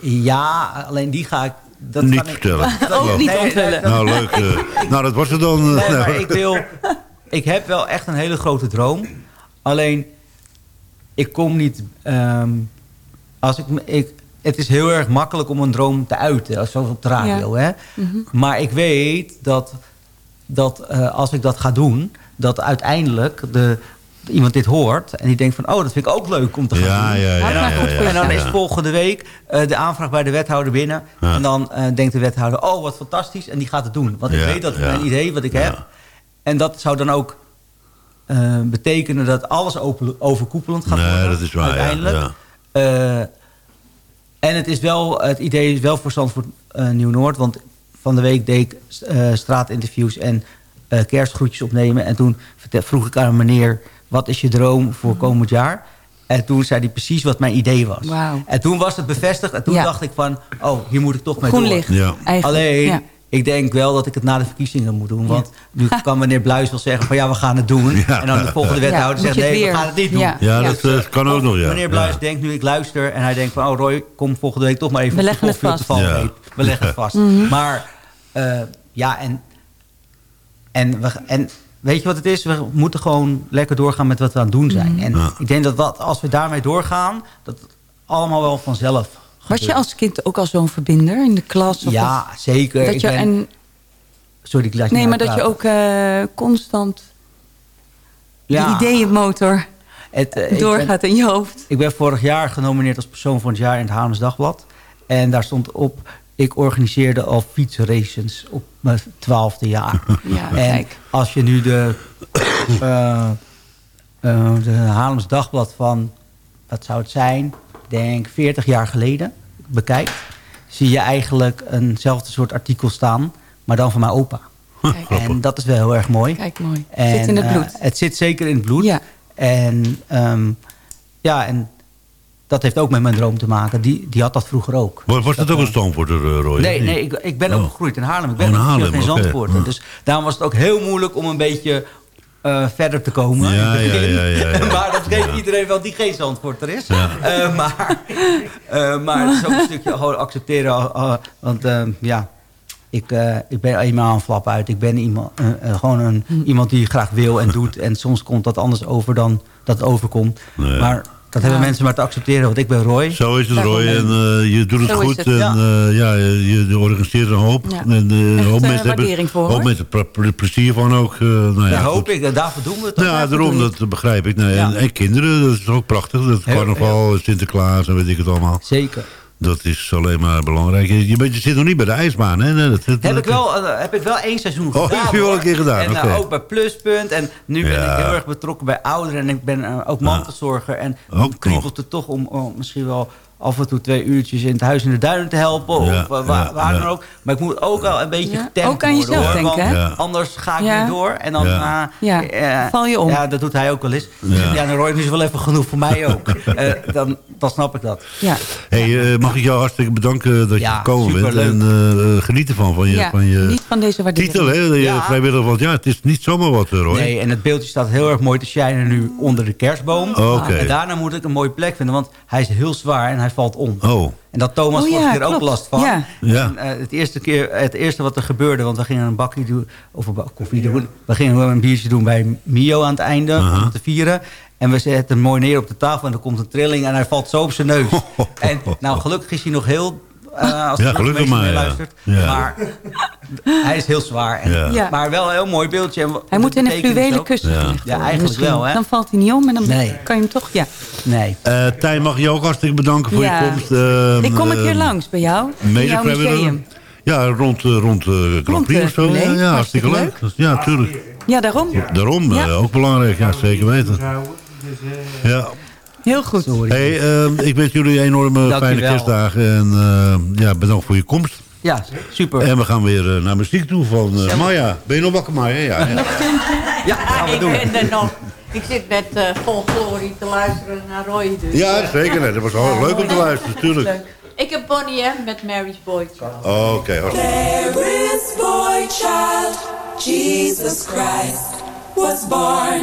ja, alleen die ga ik... Dat Niet ik- vertellen. [laughs] Dat- Ook niet onthullen. Nou, leuk. eh, [laughs] nou, dat was het dan. eh, Nee, maar nou. ik wil... Ik heb wel echt een hele grote droom. Alleen, ik kom niet... ehm, als ik, ik, het is heel erg makkelijk om een droom te uiten, zoals op de radio. Hè? Mhm. Maar ik weet dat, dat eh, als ik dat ga doen... dat uiteindelijk de, iemand dit hoort en die denkt van... oh, dat vind ik ook leuk om te gaan Ja, doen. ja, ja, en dan, ja, ja, ja, en dan is volgende week eh, de aanvraag bij de wethouder binnen. Ja. En dan eh, denkt de wethouder, oh, wat fantastisch. En die gaat het doen. Want ik weet dat ja. mijn idee wat ik Ja. heb... En dat zou dan ook eh, betekenen dat alles open, overkoepelend gaat Nee, worden. dat is waar, ja, Uiteindelijk. En het, is wel, het idee is wel voor Zandvoort eh, Nieuw-Noord. Want van de week deed ik eh, straatinterviews en eh, kerstgroetjes opnemen. En toen vroeg ik aan een meneer... wat is je droom voor komend jaar? En toen zei hij precies wat mijn idee was. Wauw. En toen was het bevestigd. En toen Ja. dacht ik van... oh, hier moet ik toch mee Groen door. licht. Ja. Eigenlijk. Alleen, Ja. Ik denk wel dat ik het na de verkiezingen moet doen. Want nu [laughs] kan meneer Bluis wel zeggen van ja, we gaan het doen. Ja. En dan de volgende wethouder zegt nee, we gaan het niet doen. Ja. Ja, dat, eh, kan ook nog, ja. Meneer Bluis Ja. denkt nu, ik luister. En hij denkt van, oh Roy, kom volgende week toch maar even We op de leggen het vast. We leggen het vast. Mhm. Maar eh, ja, en, en, we, en weet je wat het is? We moeten gewoon lekker doorgaan met wat we aan het doen zijn. Mhm. En ik denk dat wat, als we daarmee doorgaan, dat het allemaal wel vanzelf Was je als kind ook al zo'n verbinder in de klas? Of Ja, of- zeker. Dat Ik je, ben- en, Sorry, ik laat je nee, maar dat je ook eh, constant Ja. de ideeënmotor Het, eh, doorgaat ben- in je hoofd. Ik ben vorig jaar genomineerd als persoon van het jaar in het Haarlems Dagblad. En daar stond op, ik organiseerde al fietsraces op mijn twaalfde jaar. [laughs] Ja, en kijk. als je nu de, eh, de Haarlems Dagblad van, wat zou het zijn, denk 40 jaar geleden bekijkt, zie je eigenlijk eenzelfde soort artikel staan, maar dan van mijn opa. En dat is wel heel erg mooi. Kijk, mooi. En, Zit in het eh, bloed. het zit zeker in het bloed. En, ehm, ja, en dat heeft ook met mijn droom te maken. Die, die had dat vroeger ook. Was, was dat ook een Stamforder, uh, Roy? Nee, nee eh, verder te komen. Ja, in het ja, begin. ja, ja, ja. [laughs] maar dat geeft iedereen wel die geen Zandvoorter is. Ja. Eh, maar, eh, maar het is ook een stukje gewoon accepteren. eh, want ja, ik, eh, ik ben eenmaal een flap uit. Ik ben iemand, gewoon een, Hm. iemand die graag wil en doet. En soms komt dat anders over dan dat het overkomt. Nee. Maar dat hebben mensen maar te accepteren. Want ik ben Roy. Zo is het, Roy. En eh, je doet het Zo goed. het, en ja. eh, ja, je, je organiseert een hoop. Ja. En, eh, hoop mensen waardering hebben voor, hoop mensen ple- ple- plezier van ook. eh, nou ja, hoop ik. En daarvoor doen we het. ook. Ja, daarom, dat begrijp ik. Nee, en, Ja. en kinderen, dat is ook prachtig. Dat carnaval, Sinterklaas en weet ik het allemaal. Zeker. Dat is alleen maar belangrijk. Je, je zit nog niet bij de ijsbaan, hè? Dat, dat- Heb ik, wel, eh, heb ik wel één seizoen Oh, gedaan. heb je wel een keer gedaan, En eh, oké. ook bij Pluspunt. En nu ben ik heel erg betrokken bij ouderen. En ik ben eh, ook mantelzorger. En Ook dan kriebelt het toch om, om misschien wel af en toe twee uurtjes in het huis in de duinen te helpen. Ja, of waar, ja, waar ja. dan ook. Maar ik moet ook wel een beetje Ja, getemd ook aan worden, jezelf hoor, denken, want. Anders ga ik Ja. weer door. En dan Ja. eh, Ja, eh, val je om. Ja, dat doet hij ook wel eens. Ja. Ja, dan nu is wel even genoeg voor mij ook. [laughs] Eh, dan, dan snap ik dat. Ja. Hey, mag ik jou hartstikke bedanken dat Ja, je gekomen bent. En eh, geniet ervan van je, Ja, van je niet van deze waardering. titel, hè? Je vrijwillig, want ja, het is niet zomaar wat, Roy. Nee, en het beeldje staat heel erg mooi te shinen nu onder de kerstboom. Oké. En daarna moet ik een mooie plek vinden, want hij is heel zwaar en hij valt om. Oh. En dat Thomas Oh ja, vorige keer ook last van. Ja. Ja. En, eh, het, eerste keer, het eerste wat er gebeurde, want we gingen een bakje doen, of een bak koffie doen. We gingen een biertje doen bij Mio aan het einde, om te vieren. En we zetten hem mooi neer op de tafel en er komt een trilling en hij valt zo op zijn neus. [laughs] En nou, gelukkig is hij nog heel... eh, als Ja, gelukkig maar, ja. meeluistert. Ja. Maar hij is heel zwaar. En, Ja. Maar wel een heel mooi beeldje. En Hij moet in een fluwelen kussen Ja. Ja, eigenlijk misschien. wel, hè? Dan valt hij niet om en dan Nee. kan je hem toch... Ja. Nee. Eh, Tijn, mag je ook hartstikke bedanken voor Ja. je komst. Eh, Ik kom een keer eh, langs bij jou. Mede jouw museum. Ja, rond, eh, rond eh Grand Prix of zo. Ja, hartstikke leuk. Ja, tuurlijk. Ja, daarom. Daarom, Ja. ook belangrijk. Ja, zeker weten. Ja. Heel goed. Hey, eh, ik wens jullie enorme fijne kerstdagen. En eh, ja, bedankt voor je komst. Ja, super. En we gaan weer eh, naar muziek toe van eh, Maya. Ben je nog wakker, Maya? Ja, ja. [laughs] Ja, gaan we doen. Ik ben er nog. Ik zit met eh vol glorie te luisteren naar Roy. Dus, ja zeker. Nee, dat was wel leuk om te luisteren, natuurlijk. leuk. Ik heb Bonnie M met Mary's Boy Child. Oké, hartstikke. Mary's boy child, Jesus Christ, was born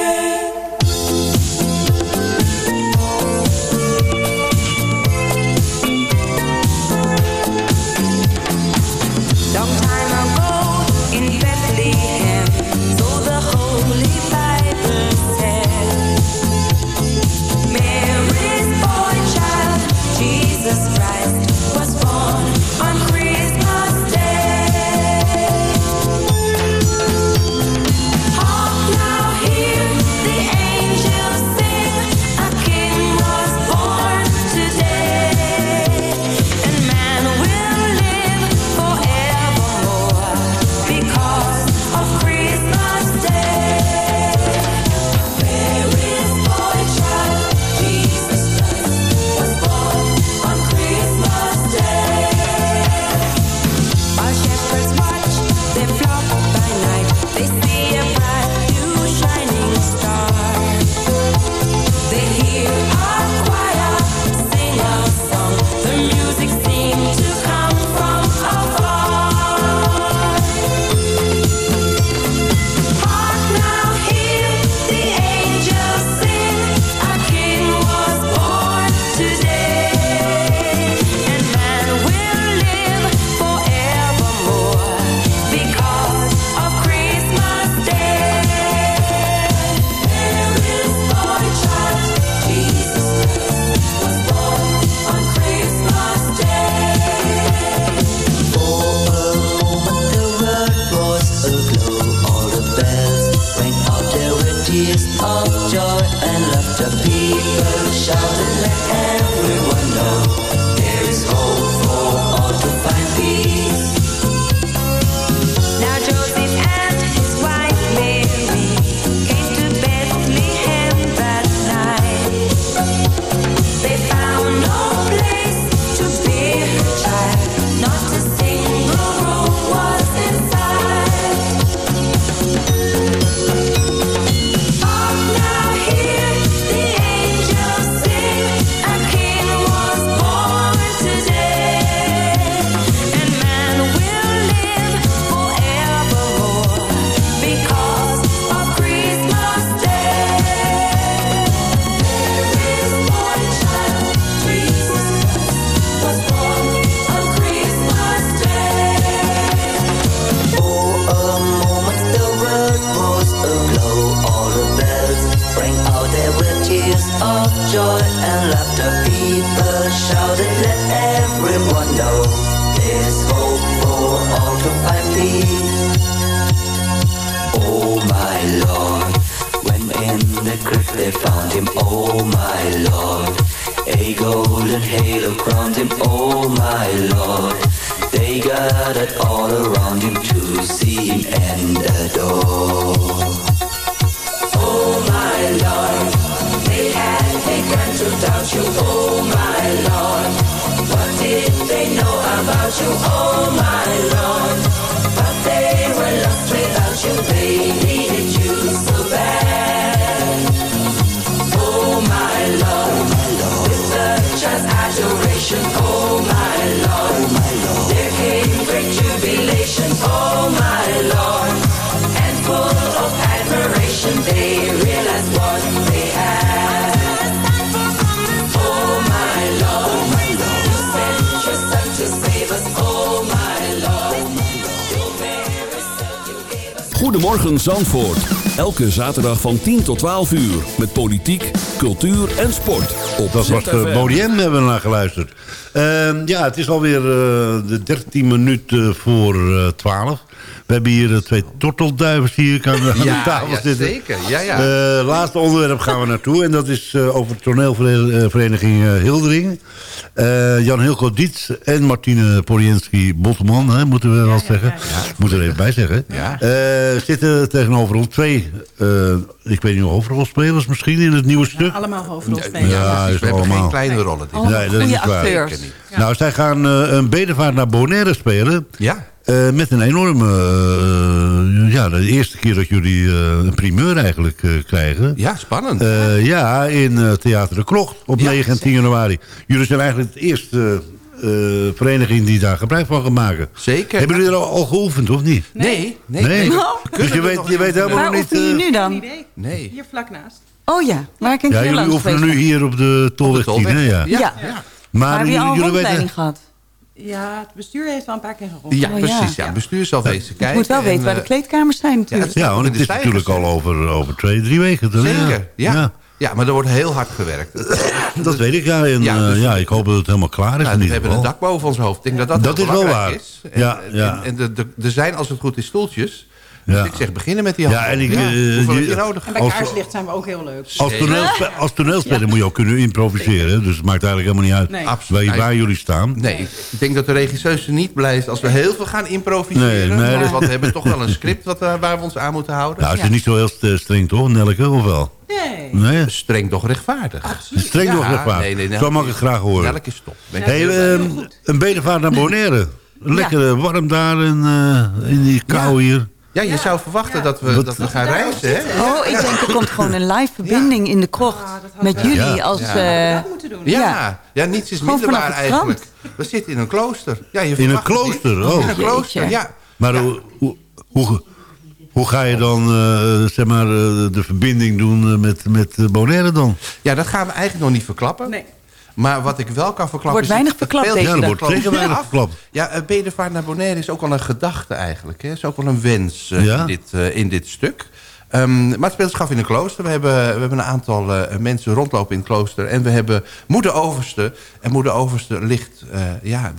Tears of joy and laughter. People shout and let everyone know there is hope they found him, oh my Lord, a golden halo crowned him, oh my Lord. They gathered all around him to see him and adore. Oh my Lord, they had begun to doubt you. Oh my Lord, what did they know about you? Oh my Lord, Goedemorgen Zandvoort. Elke zaterdag van 10 tot 12 uur. Met politiek, cultuur en sport. Op Dat was de ZFM. Bodiem, hebben we naar geluisterd. Ehm, ja, het is alweer eh, de 13 minuten voor eh 12. We hebben hier eh, twee tortelduivers die hier aan, de tafel ja, zitten. zeker. Ja, ja. Eh, laatste onderwerp gaan we naartoe. En dat is eh, over de toneelvereniging eh, Hildering. Eh, Jan Hilco Dietz en Martine Porienski Botteman, hè, moeten we wel zeggen. Moeten er even bij zeggen. Ja. Eh, zitten tegenover ons twee, eh, ik weet niet, hoofdrolspelers misschien in het nieuwe stuk. Allemaal hoofdrolspelers. Ja, is we hebben allemaal. geen kleine rollen. dit. Nee, dat is niet waar. Nou, zij gaan eh, een bedevaart naar Bonaire spelen. Ja. Eh, met een enorme... eh, ja, de eerste keer dat jullie eh, een primeur eigenlijk eh, krijgen. Ja, spannend. Eh, ja, in eh, Theater de Krocht op Ja, 9 en 10 januari. Jullie zijn eigenlijk de eerste eh, vereniging die daar gebruik van gaan maken. Zeker. Hebben jullie er al, al geoefend, of niet? Nee, nee. Nee? Oh. Dus je het weet, je weet niet helemaal Waar nog niet... jullie eh, nu dan? Nee. Hier vlak naast. Oh ja, waar ik een ja, keer jullie langs oefenen nu hier op de Tolweg 10, hè? Ja. Ja. Ja. Maar Maar jullie rondleiding weten... gehad? Ja, het bestuur heeft al een paar keer gerond. Ja, Oh, ja. precies. Ja, het bestuur zal wezen kijken. Ik moet wel weten en, waar de eh, kleedkamers zijn natuurlijk. Ja, want het is natuurlijk al over, over twee, drie weken. dan, Zeker, ja. ja. ja. maar er wordt heel hard gewerkt. [laughs] Dat weet ik, ja. En, Ja, ja, dus- ja, ik hoop dat het helemaal klaar is Nou, in we hebben een dak boven ons hoofd. Ik denk dat dat, Dat is wel waar. is. En, Ja, en- ja. En, de, de, er zijn, als het goed is, stoeltjes. Dus Ja. ik zeg, beginnen met die Ja, handen. en ik, Ja, eh, hoeveel heb die- je nodig? En bij Als- kaarslicht zijn we ook heel leuk. Als, toneelspe [laughs] als toneelspeler moet je ook kunnen improviseren. Dus het maakt eigenlijk helemaal niet uit Nee. Absoluut. waar, waar jullie staan. Nee, ik denk dat de regisseuse niet blij is als we heel veel gaan improviseren. Nee, nee, want, we hebben toch wel een script wat, we- waar we ons aan moeten houden. Nou, het is niet zo heel st- streng toch, Nelke, of wel? Nee. Nee, Streng toch rechtvaardig. streng Ja, nog rechtvaardig. nee, nee, nee. Zo mag ik graag horen. Elk is top. Ben ik Hey, mee. een bedevaart naar Bonaire. Lekker eh, warm daar in, eh, in die kou hier. Ja, je zou verwachten dat we, dat we gaan reizen, hè? Oh, ik denk er komt gewoon een live verbinding in de krocht. Met jullie Ja. als... Ja. eh, moeten doen. Ja, ja. niets is Gewoon minder waar eigenlijk. We zitten in een klooster. Ja, je In een klooster, niet. oh. In een klooster, Jeetje. ja. Maar hoe, hoe, hoe, hoe ga je dan eh, zeg maar, eh, de verbinding doen met, met Bonaire dan? Ja, dat gaan we eigenlijk nog niet verklappen. Nee. Maar wat ik wel kan verklappen... Wordt is weinig het verklapt deze Ja, dag. wordt zeker weinig af. verklapt. Ja, eh, bedevaart naar Bonaire is ook wel een gedachte eigenlijk. Hè. is ook wel een wens eh, Ja? in, dit, eh, in dit stuk. Ehm, maar het speelt zich af in een klooster. We hebben, we hebben een aantal eh, mensen rondlopen in het klooster. En we hebben moeder Overste. En moeder Overste ligt... eh, ja,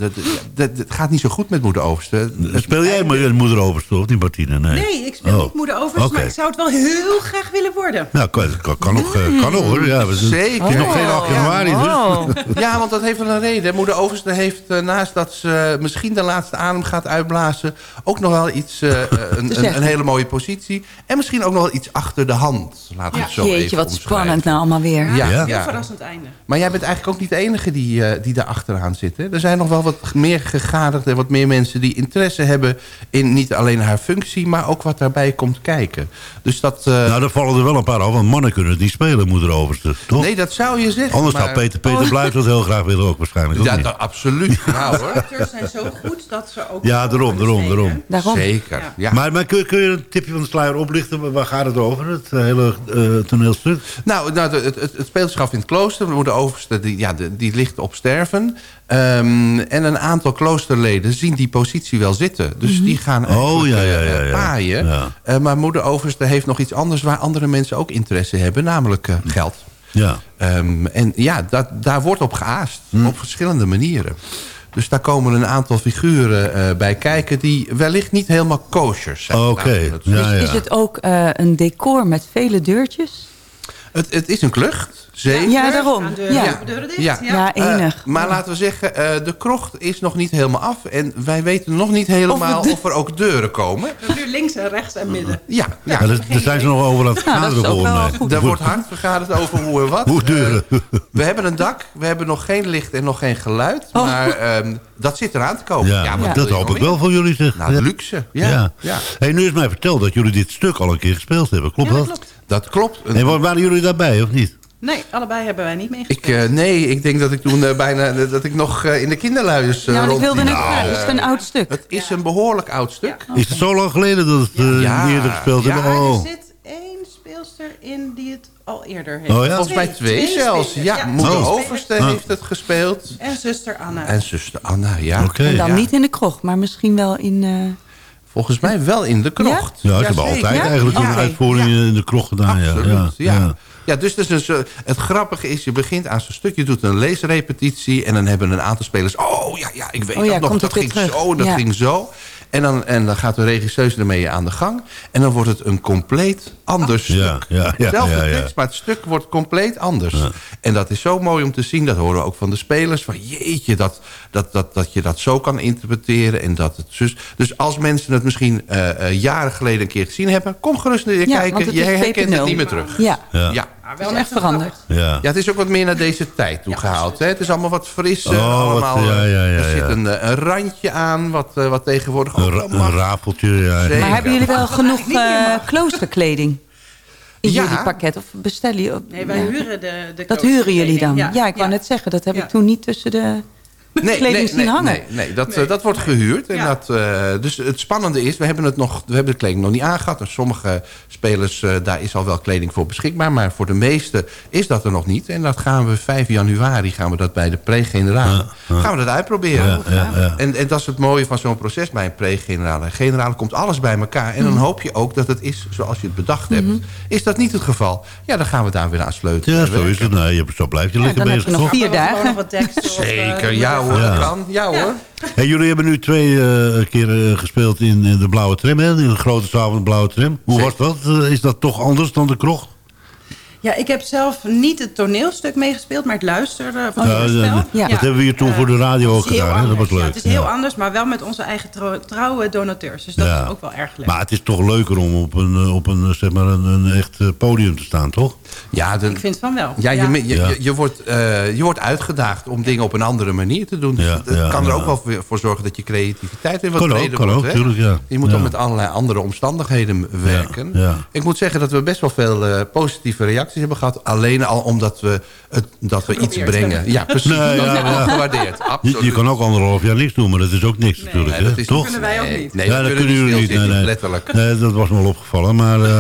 het gaat niet zo goed met moeder Overste. Speel jij maar moeder Overste of niet, Martine? Nee, Nee, ik speel Oh. niet moeder Overs, Oké. maar ik zou het wel heel graag willen worden. Nou, kan, kan, kan nog, eh, kan nog hoor. Ja, we zijn- Zeker. Het is nog geen 8 januari. Dus. Ja, want dat heeft wel een reden. Moeder Overste heeft, naast dat ze misschien de laatste adem gaat uitblazen... ook nog wel iets, eh, [laughs] een, een, een hele mooie positie. En misschien ook nog wel iets achter de hand. Laten we het zo Jeetje, even wat spannend nou allemaal weer. Ja, Heel ja. verrassend einde. Maar jij bent eigenlijk ook niet de enige die, eh, die daar achteraan zit. Hè? Er zijn nog wel wat meer gegadigden en wat meer mensen die interesse hebben... in niet alleen haar functie, maar ook wat daarbij komt kijken. Dus dat... eh, Nou, daar vallen er wel een paar af, want mannen kunnen het niet spelen, moeder Overste. Toch? nee, dat zou je zeggen. Anders maar- zou Peter, Peter Bluis dat heel graag willen ook waarschijnlijk. ook Ja, dat, absoluut. Nou, hoor. Acteurs zijn zo goed dat ze ook... Ja, daarom, daarom, daarom. Daarom. Zeker. Ja. Maar, maar kun, kun je een tipje van de sluier oplichten? Waar gaat het over, het eh, hele eh, toneelstuk? Nou, nou de- het, het, het speelt zich af in het klooster. De overste die, ja, de- die ligt op sterven. Ehm, en een aantal kloosterleden zien die positie wel zitten. Dus die gaan Oh, ja, ja, eh, ja, ja. paaien. Ja. Eh, maar moeder overste heeft nog iets anders... waar andere mensen ook interesse hebben, namelijk geld. Ja. Ehm, en ja, dat, daar wordt op geaast. Hm. Op verschillende manieren. Dus daar komen een aantal figuren eh, bij kijken... die wellicht niet helemaal kosher zijn. Oké, het zo ja, ja. Is het ook eh, een decor met vele deurtjes? Het, het is een klucht, zeker. Ja, daarom. De Ja. deuren dicht? Ja. Ja, Eh, enig. maar laten we zeggen, eh, de krocht is nog niet helemaal af. En wij weten nog niet helemaal Of er ook deuren komen. Nu links en rechts en midden. Ja, ja. Ja, daar, zijn ze nog over aan het vergaderen. Daar wordt hard vergaderd over hoe en wat. Hoe deuren. Eh, we hebben een dak, we hebben nog geen licht en nog geen geluid. Oh. Maar ehm, dat zit eraan te komen. Ja, wat dat hoop ik wel voor jullie zeg. Nou, luxe. Ja, Ja. ja. Hey, nu is mij verteld dat jullie dit stuk al een keer gespeeld hebben. Klopt Ja, dat dat? klopt. Dat klopt. Een- En wa- waren jullie daarbij of niet? Nee, allebei hebben wij niet ik, meegespeeld. eh, nee, ik denk dat ik toen eh, bijna dat ik nog eh, in de kinderluiers uh, Nou, ik wilde net vragen, is het een oud stuk? Het is een behoorlijk oud stuk. Is het zo lang geleden dat het eh, Ja. eerder gespeeld Ja. hebben? Oh. er zit één speelster in die het al eerder heeft. Oh ja? Volgens mij twee, zelfs. Ja, moeder Oh. Overste Ah. heeft het gespeeld. En zuster Anna. En zuster Anna, ja. En dan Ja. niet in de krocht, maar misschien wel in... eh, Volgens mij wel in de krocht. Ja, ze hebben altijd Ja? eigenlijk een Oké. uitvoering in de kroeg gedaan. Ja. Ja, dus, dus, eh, het grappige is, je begint aan zo'n stuk, je doet een leesrepetitie... en dan hebben een aantal spelers, oh ja, ja ik weet Oh ja, dat nog, dat het ging terug. zo, dat Ja. ging zo. En dan, en dan gaat de regisseus ermee aan de gang. En dan wordt het een compleet ander stuk. Ja, ja, ja, Zelfde ja, ja. tekst, maar het stuk wordt compleet anders. En dat is zo mooi om te zien, dat horen we ook van de spelers... van jeetje, dat, dat, dat, dat je dat zo kan interpreteren. En dat het zus, dus als mensen het misschien eh, eh, jaren geleden een keer gezien hebben... kom gerust naar je kijken, je herkent het 2.0. niet meer terug. Ja. Ja. Ja. Is echt veranderd. Ja. Ja, het is ook wat meer naar deze tijd toe gehaald. Hè? Het is allemaal wat frisser. Oh, wat- allemaal, ja, ja, ja, er ja. zit een, eh, een randje aan, wat, eh, wat tegenwoordig Een, ook wel een rafeltje. Ja. Zeker. Maar hebben jullie wel genoeg eh, kloosterkleding? In Ja. jullie pakket? Of bestellen jullie? Nee, wij ja. huren de, de Dat huren jullie dan? Ja, ik wou net zeggen, dat heb Ja. ik toen niet tussen de [laughs] Nee, kleding nee, zien nee, hangen. Nee, nee, dat, eh, dat wordt gehuurd. En Ja. dat, eh, dus het spannende is, we hebben, het nog, we hebben de kleding nog niet aangehad. En sommige spelers, eh, daar is al wel kleding voor beschikbaar. Maar voor de meeste is dat er nog niet. En dat gaan we 5 januari gaan we dat bij de pre-generaal. Gaan we dat uitproberen. Ja, ja, ja. En, en dat is het mooie van zo'n proces bij een pre-generale. Een generale komt alles bij elkaar. En dan Mhm. hoop je ook dat het is zoals je het bedacht hebt. Is dat niet het geval? Ja, dan gaan we daar weer aan sleutelen. Ja, zo is het. Nee, je, zo blijf je Ja, lekker dan heb bezig, je nog vier dagen. Zeker, ja hoor, Ja. dat kan. Ja hoor. Hey, jullie hebben nu twee eh, keer eh, gespeeld in, in de Blauwe Tram, hè? in de grote zaal van de Blauwe Tram. Hoe was dat? Eh, is dat toch anders dan de krocht? Ja, ik heb zelf niet het toneelstuk meegespeeld, maar het luisteren van Ja, het dat- spel. dat hebben we hier toen voor de radio ook gedaan, hè? Dat was. Ja, leuk. het is heel Ja. anders, maar wel met onze eigen trouw- trouwe donateurs. Dus dat Ja. is ook wel erg leuk. Maar het is toch leuker om op een, eh, op een, eh, zeg maar een, een echt eh, podium te staan, toch? Ja, de, ik vind van wel. Ja, je, je, Ja. je, je wordt, eh, je wordt uitgedaagd om dingen op een andere manier te doen. Dus Ja, ja, kan er ja. ook wel voor- zorgen dat je creativiteit weer wat Kan ook, breder kan wordt. ook, tuurlijk, ja. Je moet Ja. dan met allerlei andere omstandigheden werken. ja. Ik moet zeggen dat we best wel veel eh, positieve reacties hebben gehad. Alleen al omdat we, het, dat we iets brengen. Ja, precies. Nee, dat ja, wel ja. gewaardeerd. Je, Absoluut. je kan ook anderhalf jaar niks doen, maar dat is ook niks natuurlijk. Nee, dat is toch? kunnen wij ook Nee, niet. Nee, ja, dat kunnen jullie niet. Nee, nee. letterlijk. Nee, dat was me wel opgevallen. Maar, [laughs]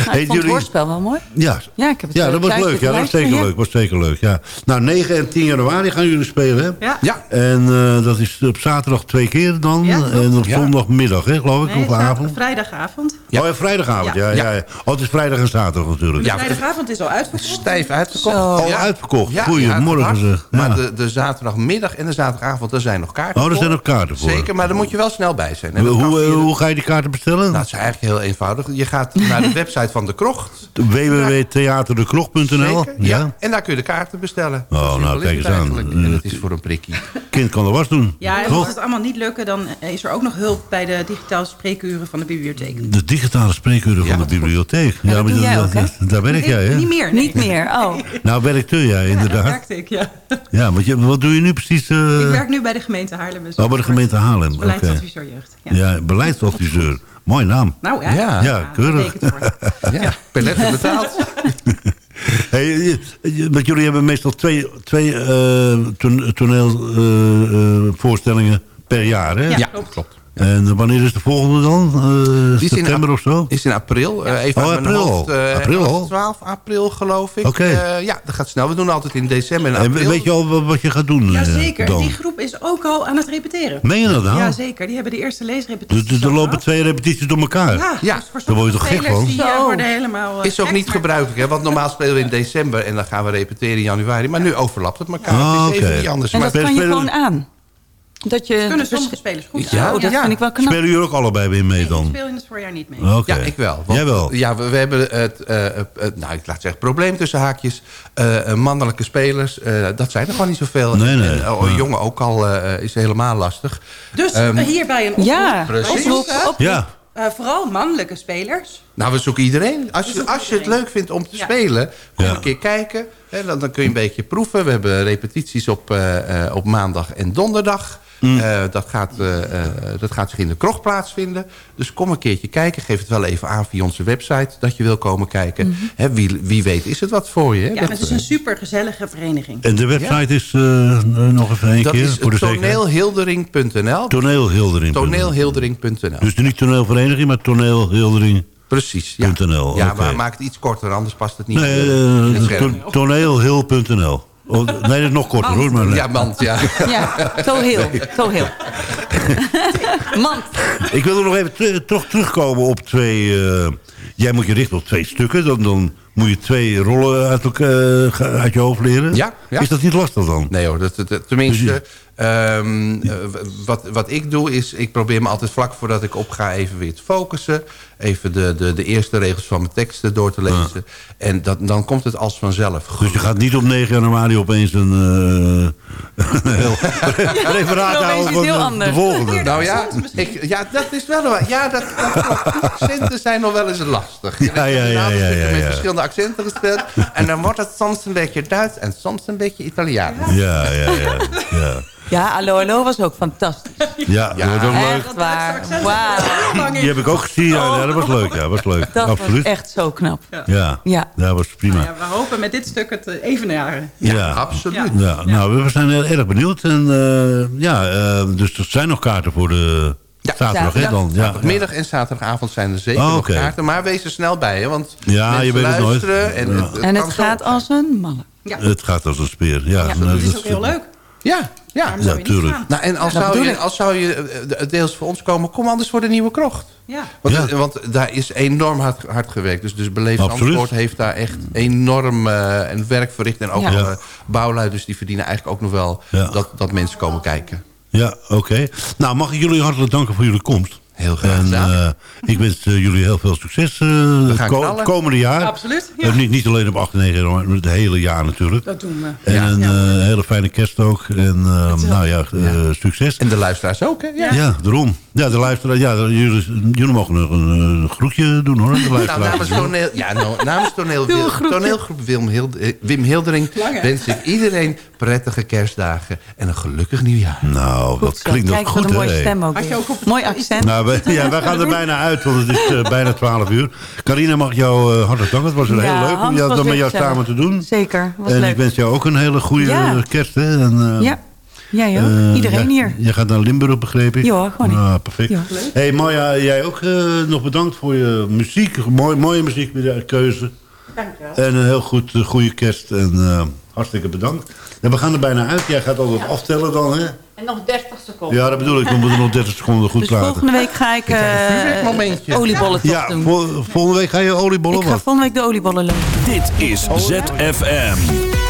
Nou, hey, ik vond het hoorspel wel mooi. Ja, Ja, ik heb het ja eh, dat was leuk. Ja, dat was zeker leuk. was zeker leuk. Ja. Nou, 9 en 10 januari gaan jullie spelen, hè? Ja. Ja, En eh, dat is op zaterdag twee keer dan. En op zondagmiddag, hè, geloof ik, Nee, of avond. vrijdagavond. Oh, ja, vrijdagavond. Ja. Ja, ja. Oh, het is vrijdag en zaterdag natuurlijk. De vrijdagavond is al uitverkocht. Stijf uitverkocht. Al Ja. uitverkocht. Ja, Goedemorgen ja, zeg. Maar Ja. de, de zaterdagmiddag en de zaterdagavond, daar zijn nog kaarten Oh, er zijn nog kaarten voor. Zeker, maar daar moet je wel snel bij zijn. En dat Hoe, ga je die kaarten bestellen? Nou, het is eigenlijk heel eenvoudig. Je gaat naar de [laughs] website van de Krocht. www.theaterdekrocht.nl Zeker, ja. En daar kun je de kaarten bestellen. Oh, nou, kijk eens aan. eigenlijk. En het is voor een prikkie. Kind kan de was doen. Ja, en mocht het allemaal niet lukken, dan is er ook nog hulp bij de digitale spreekuren van de bibliotheek. Digitale spreekuren van de bibliotheek. Ja, dat maar doe jij dat- ook, hè? dat- daar werk jij, hè? Niet meer. Niet meer, oh. [laughs] Nou, werkte jij inderdaad. werkte ik, ja. [laughs] Ja, want je, wat doe je nu precies? eh? Ik werk nu bij de gemeente Haarlem. Oh, bij de gemeente Haarlem. Beleidsadviseur jeugd. Ja. Ja, beleidsadviseur. Mooi naam. Nou, hè? Ja, Ja, keurig. [laughs] Ja, per letter betaald. Hey, want jullie hebben meestal twee, twee eh, ton- toneelvoorstellingen per jaar, hè? Ja, klopt. En wanneer is de volgende dan? Eh, in september of zo? Is in april. Eh, even Oh, april hoofd, al. eh, April 11, al? 12 april, geloof ik. Oké. Eh, ja, dat gaat snel. We doen altijd in december en En april. weet je al wat- je gaat doen? Jazeker, dan? die groep is ook al aan het repeteren. Meen je dat nou? Jazeker, die hebben de eerste leesrepetitie. Dus, dus er lopen twee repetities door elkaar? Ja, Ja. dus voor Daar word je toch gek van? spelers Die worden helemaal... Is ook niet maar- gebruikelijk, hè? want normaal spelen we in december en dan gaan we repeteren in januari. Maar nu overlapt het elkaar. Ah, het is even oké. niet anders. En maar dat kan je gewoon aan. Dat je, Kunnen sommige spelers goed. Ja, oh, dat ja. vind ik wel knap. Spelen jullie ook allebei weer mee Ik dan? speel in het voorjaar niet mee. Oké. Ja, ik wel. Want, Jij wel? Ja, we, we hebben het, eh, eh, eh, nou, ik laat zeggen, probleem tussen haakjes. Eh, eh, mannelijke spelers, eh, dat zijn er gewoon niet zoveel. Nee, nee. En, oh, Ja. jongen ook al eh, is helemaal lastig. Dus eh, hierbij een oproep. Ja, Precies. Oproep. Ja. Eh, vooral mannelijke spelers. Nou, we zoeken iedereen. Als je, zoeken als je het leuk vindt om te Ja. spelen, kom Ja. een keer kijken. Hè, dan, dan kun je een beetje proeven. We hebben repetities op, eh, eh, op maandag en donderdag. Mm. Eh, dat, gaat, eh, eh, dat gaat zich in de krocht plaatsvinden. Dus kom een keertje kijken. Geef het wel even aan via onze website dat je wil komen kijken. Hè, wie, wie weet is het wat voor je. hè? Ja, Dat, het is een super gezellige vereniging. En de website is eh, nog even één dat keer is voor de zekerheid. toneelhildering.nl. Toneelhildering. Toneelhildering.nl. Dus niet toneelvereniging, maar toneelhildering.nl. Precies, ja. Ja, maar maak het iets korter, anders past het niet. Nee, Oh, nee, dat is nog korter hoor. Maar, nee. Ja, mand, ja. Ja, zo heel, zo heel. [laughs] Man, Ik wil er nog even toch terugkomen op twee... eh, jij moet je richten op twee stukken. Dan, dan moet je twee rollen uit, elkaar, eh, uit je hoofd leren. Ja, ja. Is dat niet lastig dan? Nee hoor, dat, dat- tenminste, ehm, eh, wat, wat ik doe is... ik probeer me altijd vlak voordat ik opga even weer te focussen. Even de, de, de eerste regels van mijn teksten door te lezen. En dat, dan komt het als vanzelf. Dus je gaat niet op 9 januari opeens een, eh, [laughs] een heel referaat houden iets van heel de, de anders. volgende. Nou ja, ik, ja, dat is wel waar. Ja, dat, accenten zijn nog wel eens lastig. Ja, ja, ja, ja, ja, Met ja. verschillende accenten gespeeld. En dan wordt het soms een beetje Duits en soms een beetje Italiaans. Ja, ja, ja. ja. ja, Allo Allo was ook fantastisch. Ja, dat was ook leuk. Echt waar. Wauw. Die heb ik ook gezien. Ja, ja, dat was leuk. Ja, [laughs] dat was leuk. Dat Absoluut. was echt zo knap. Ja, Ja. dat was prima. Ja, we hopen met dit stuk het eh, evenaren. Ja, absoluut. Ja, nou, we zijn heel erg benieuwd. En, eh, ja, eh, dus er zijn nog kaarten voor de zaterdag, hè, dan? Ja, Zaterdagmiddag en zaterdagavond zijn er zeker Oh, nog kaarten. Maar wees er snel bij, hè, want Ja, mensen je weet het nooit. luisteren. En, Ja. het, het En kan het zo- gaat als een malle. Ja. Het gaat als een speer. Ja, Ja, nou, dat is ook heel leuk. Ja, ja. Waarom zou je niet tuurlijk. gaan? Nou, en als zou, je, als zou je eh, deels voor ons komen, kom anders voor de Nieuwe Krocht. Ja. Want, Ja. want daar is enorm hard, hard gewerkt. Dus, dus Beleefd. Zandvoort heeft daar echt enorm eh, een werk verricht. En ook Ja. eh, bouwlui, dus die verdienen eigenlijk ook nog wel Ja. dat, dat mensen komen kijken. Ja, oké. Nou, mag ik jullie hartelijk danken voor jullie komst. Heel graag En eh, ik wens eh, jullie heel veel succes eh, het gaan ko- knallen. het komende jaar. Absoluut, Eh, ja. niet, niet alleen op 8 en 9, maar het hele jaar natuurlijk. Dat doen we. En een eh, hele fijne kerst ook. En eh, nou ja, eh, succes. En de luisteraars ook, hè? Ja. Ja, daarom. Ja, de luisteraar, ja, jullie, jullie mogen nog een eh, groetje doen hoor. De Nou, namens, toneel, ja, nou, namens toneel, toneelgroep Wim, Hild- eh, Wim Hildering wens ik iedereen prettige kerstdagen en een gelukkig nieuwjaar. Nou, dat klinkt nog Kijk, goed een mooie stem ook. Had je ook op- Mooi accent. Nou, wij, ja, wij gaan er [laughs] bijna uit, want het is eh, bijna 12 uur. Carina mag jou hartelijk danken. Het was weer Ja, heel leuk om jou, dat met jou samen te doen. Zeker, was en leuk. ik wens jou ook een hele goede Ja. kerst. Hè? En, eh, Ja, jij ook. eh, Iedereen ja, hier. Je gaat naar Limburg, begreep ik? Ja, gewoon Ah, perfect. Ja. hey, Maya, jij ook eh, nog bedankt voor je muziek. Mooi, mooie muziekkeuze. Dankjewel. En een heel goed, eh, goede kerst. En eh, hartstikke bedankt. En we gaan er bijna uit. Jij gaat altijd aftellen dan, hè? En nog 30 seconden. Ja, dat bedoel ik. We moeten nog 30 seconden goed Dus praten. volgende week ga ik, eh oliebollen Ja, doen. vol- volgende week ga je oliebollen Ik ga volgende week de oliebollen lopen. Dit is ZFM.